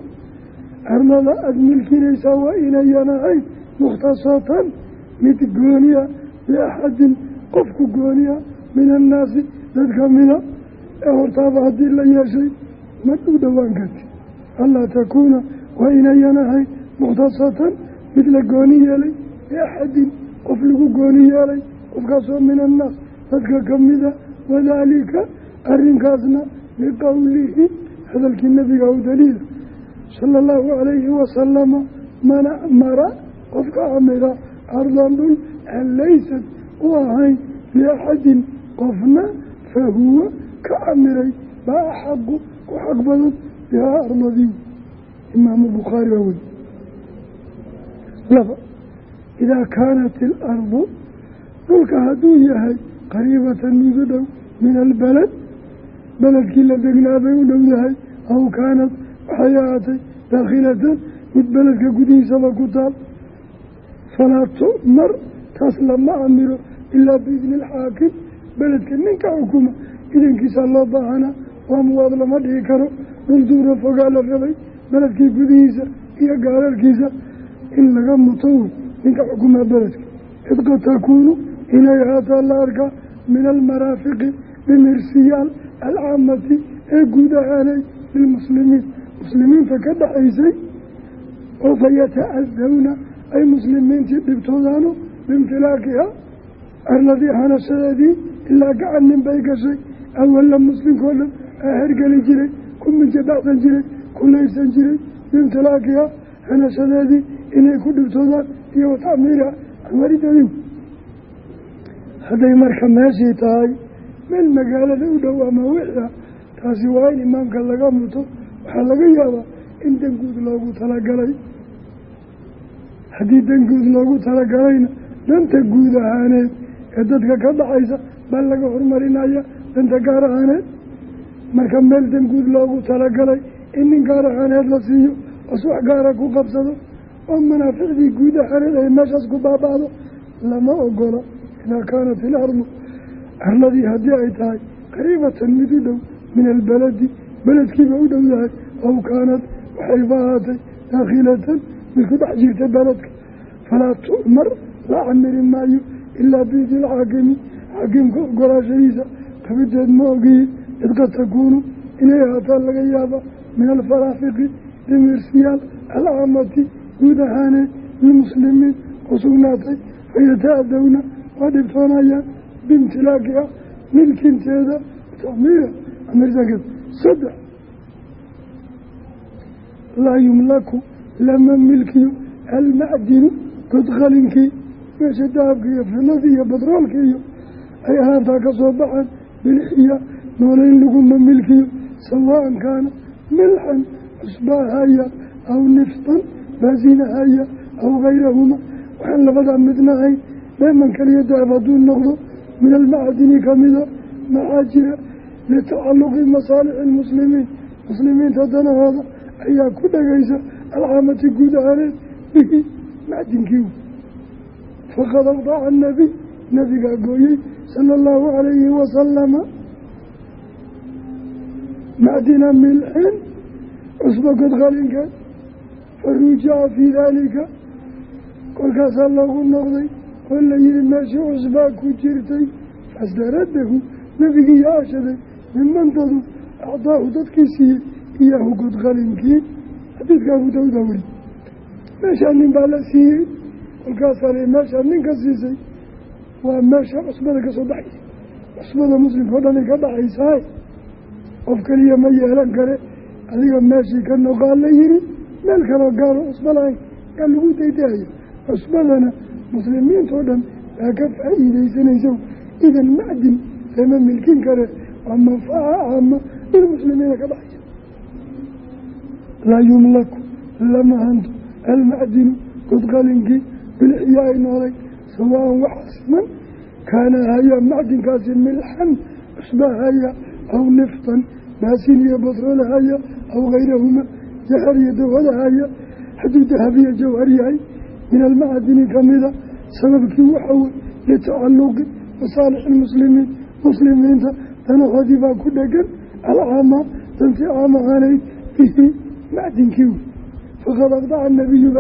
ardada aada milkinaysaa waa inayan ahayn mukhtasatan mid gooniya biaxadin qofku gooniya min annaasi dad kamida ee hortaaba haddii la yeeshay ma u dhowaan karti anlaa takuuna waa inayan ahayn mukhtasatan mid la gooni yeelay biaxadin qof lagu gooni yeelay qofkaasoo min annaas dadka kamida wadaalika arrinkaasna biqowlihi hadalkii nabiga u daliila sala allahu calayhi wasalama man acmara qofka camira ardan dhul aan laysad u ahayn liaxadin qofna fa huwa ka camiray baa axaqu ku xaq badan bihaa ardadii imaamu bukhaari baa weli laba idaa kaanat ilardu dhulka hadduu yahay qariibatan mid u dhow min albalad beledkii la degnaabay u dhow yahay aw kaanad waxay ahaatay daakhilatan mid beledka gudihiisaba ku taal. Falaa tu'mar taas lama amiro ilaa biidni alxaakim beledka ninka xukuma idankiisaa loo baahanaa waamuwaad lama dhihi karo dhul duura fogaa la rabay beledkii gudihiisa iyo gaararkiisa in laga muto wey ninka xukumaa beledka id qad takuunu inay haataa la arkaa min almaraafiqi bimirsiyaal alcaamati ee guud ahaanay lilmuslimiin. Muslimiinta ka dhaxaysay oo fa yata-adawna ay muslimiintii dhibtoodaano biimtilaaqiha arladii hanashadeedii ilaa gacan nin bay gashay awalla muslimkao dhan aa hergeli jiray ku minjabacsan jiray kulaysan jiray biimtilaaqiha hanashadeedii inay ku dhibtoodaan iyo watacmiiriha amarideedii hadday marka meeshii tahay meel magaalada u dhow ama wixia taasi waa in imaamka laga muto. Waxaa laga yaabaa in danguud loogu talagalay. Haddii danguud loogu talagalayna danta guud ahaaneed ee dadka ka dhaxaysa baa laga horumarinaya danta gaar ahaaneed. Marka meel danguud loogu talagalay in nin gaar ahaaneed la siiyo os wax gaara ku qabsado oo manaaficdii guud ahaaneed ay meeshaas ku baaba'do lama ogola idaa kaanat ilardu arladii haddii ay tahay qariibatan mid u dhow min albaladi beledkiiba u dhow yahay aw kaanad waxayba ahaatay daakhilatan mid ku dhex jirta beledka falaa tu'mar la camiri maayo ilaa biidni lxaakimi xaakimka ogolaashadiisa qabideed ma ogiye id qad takuunu inay ahaataan laga yaaba min alfaraafiqi dhimirsiyaal alcaamati guud ahaaneed lilmuslimiin u sugnaatay fayata-adawna waa dhibtoonayaan biimtilaakiha milkinteeda saddex laa yumlaku lama milkiyo almacdinu godqalinkii meesha dahabka iyo filadii iyo batroolka iyo ay alaabtaa ka soo baxaan bilxiya noolayn laguma milkiyo sawaan kaana milxan cusbaahaya aw niftan baasinahaya aw gayrahuma waxaan labadaa midnahayn dheeman kaliya dahab hadduu noqdo min almacdini kamida maxaa jira litacaluqi masaalixi almuslimiin muslimiinta danahooda ayaa ku dhagaysa alcaamati guud ahaaneed bihi macdinkii faqad awdaca anabiy nabigaa gooyey sala allahu calayhi wasalama macdina milxin cusbo godqalinkeed farujaca fii daalika kolkaasaa loogu noqday oo la yihi meeshii cusbaa ku jirtay fasdaradahu nebigii yaashaday mimantadu acdaahu dadkii siiyey iyaahu godqalinkii xadiidka abu daawuda weri meeshaa nin baa la siiyey kolkaasaa li meeshaa ninka siisay waa meesha cusbada ka soo baxaysa cusbada muslimka ka dhaxaysahay qof keliya ma yeelan kare. Adiga meeshii ka noqaa la yihi meel kaloo gaalo cusbo lahayn yaa lagu daydaaya cusbadana muslimiintao dhan baa ka faa'iidaysanaysa idan macdin lama milkin kare waa manfaca caama lilmuslimiina ka dhacaya laa yumlaku lama hanto almacdinu godqalinkii bilxiyaai noolay sawaan waxaa siman kaana haya macdinkaasi milxan cusbahaya aw niftan baasin iyo batroolahaya aw gayrahuma jahar iyo dawhadahaya hadduu dahabiya jawhar yahay min almacdini kamida sababkii waxaa wey litacaluqi masaalixi lmuslimiin muslimiinta danahoodii baa ku dhegan alcaama dantii caam ahaaneyd bihi macdinkii wey faqad aqdaca nabiyu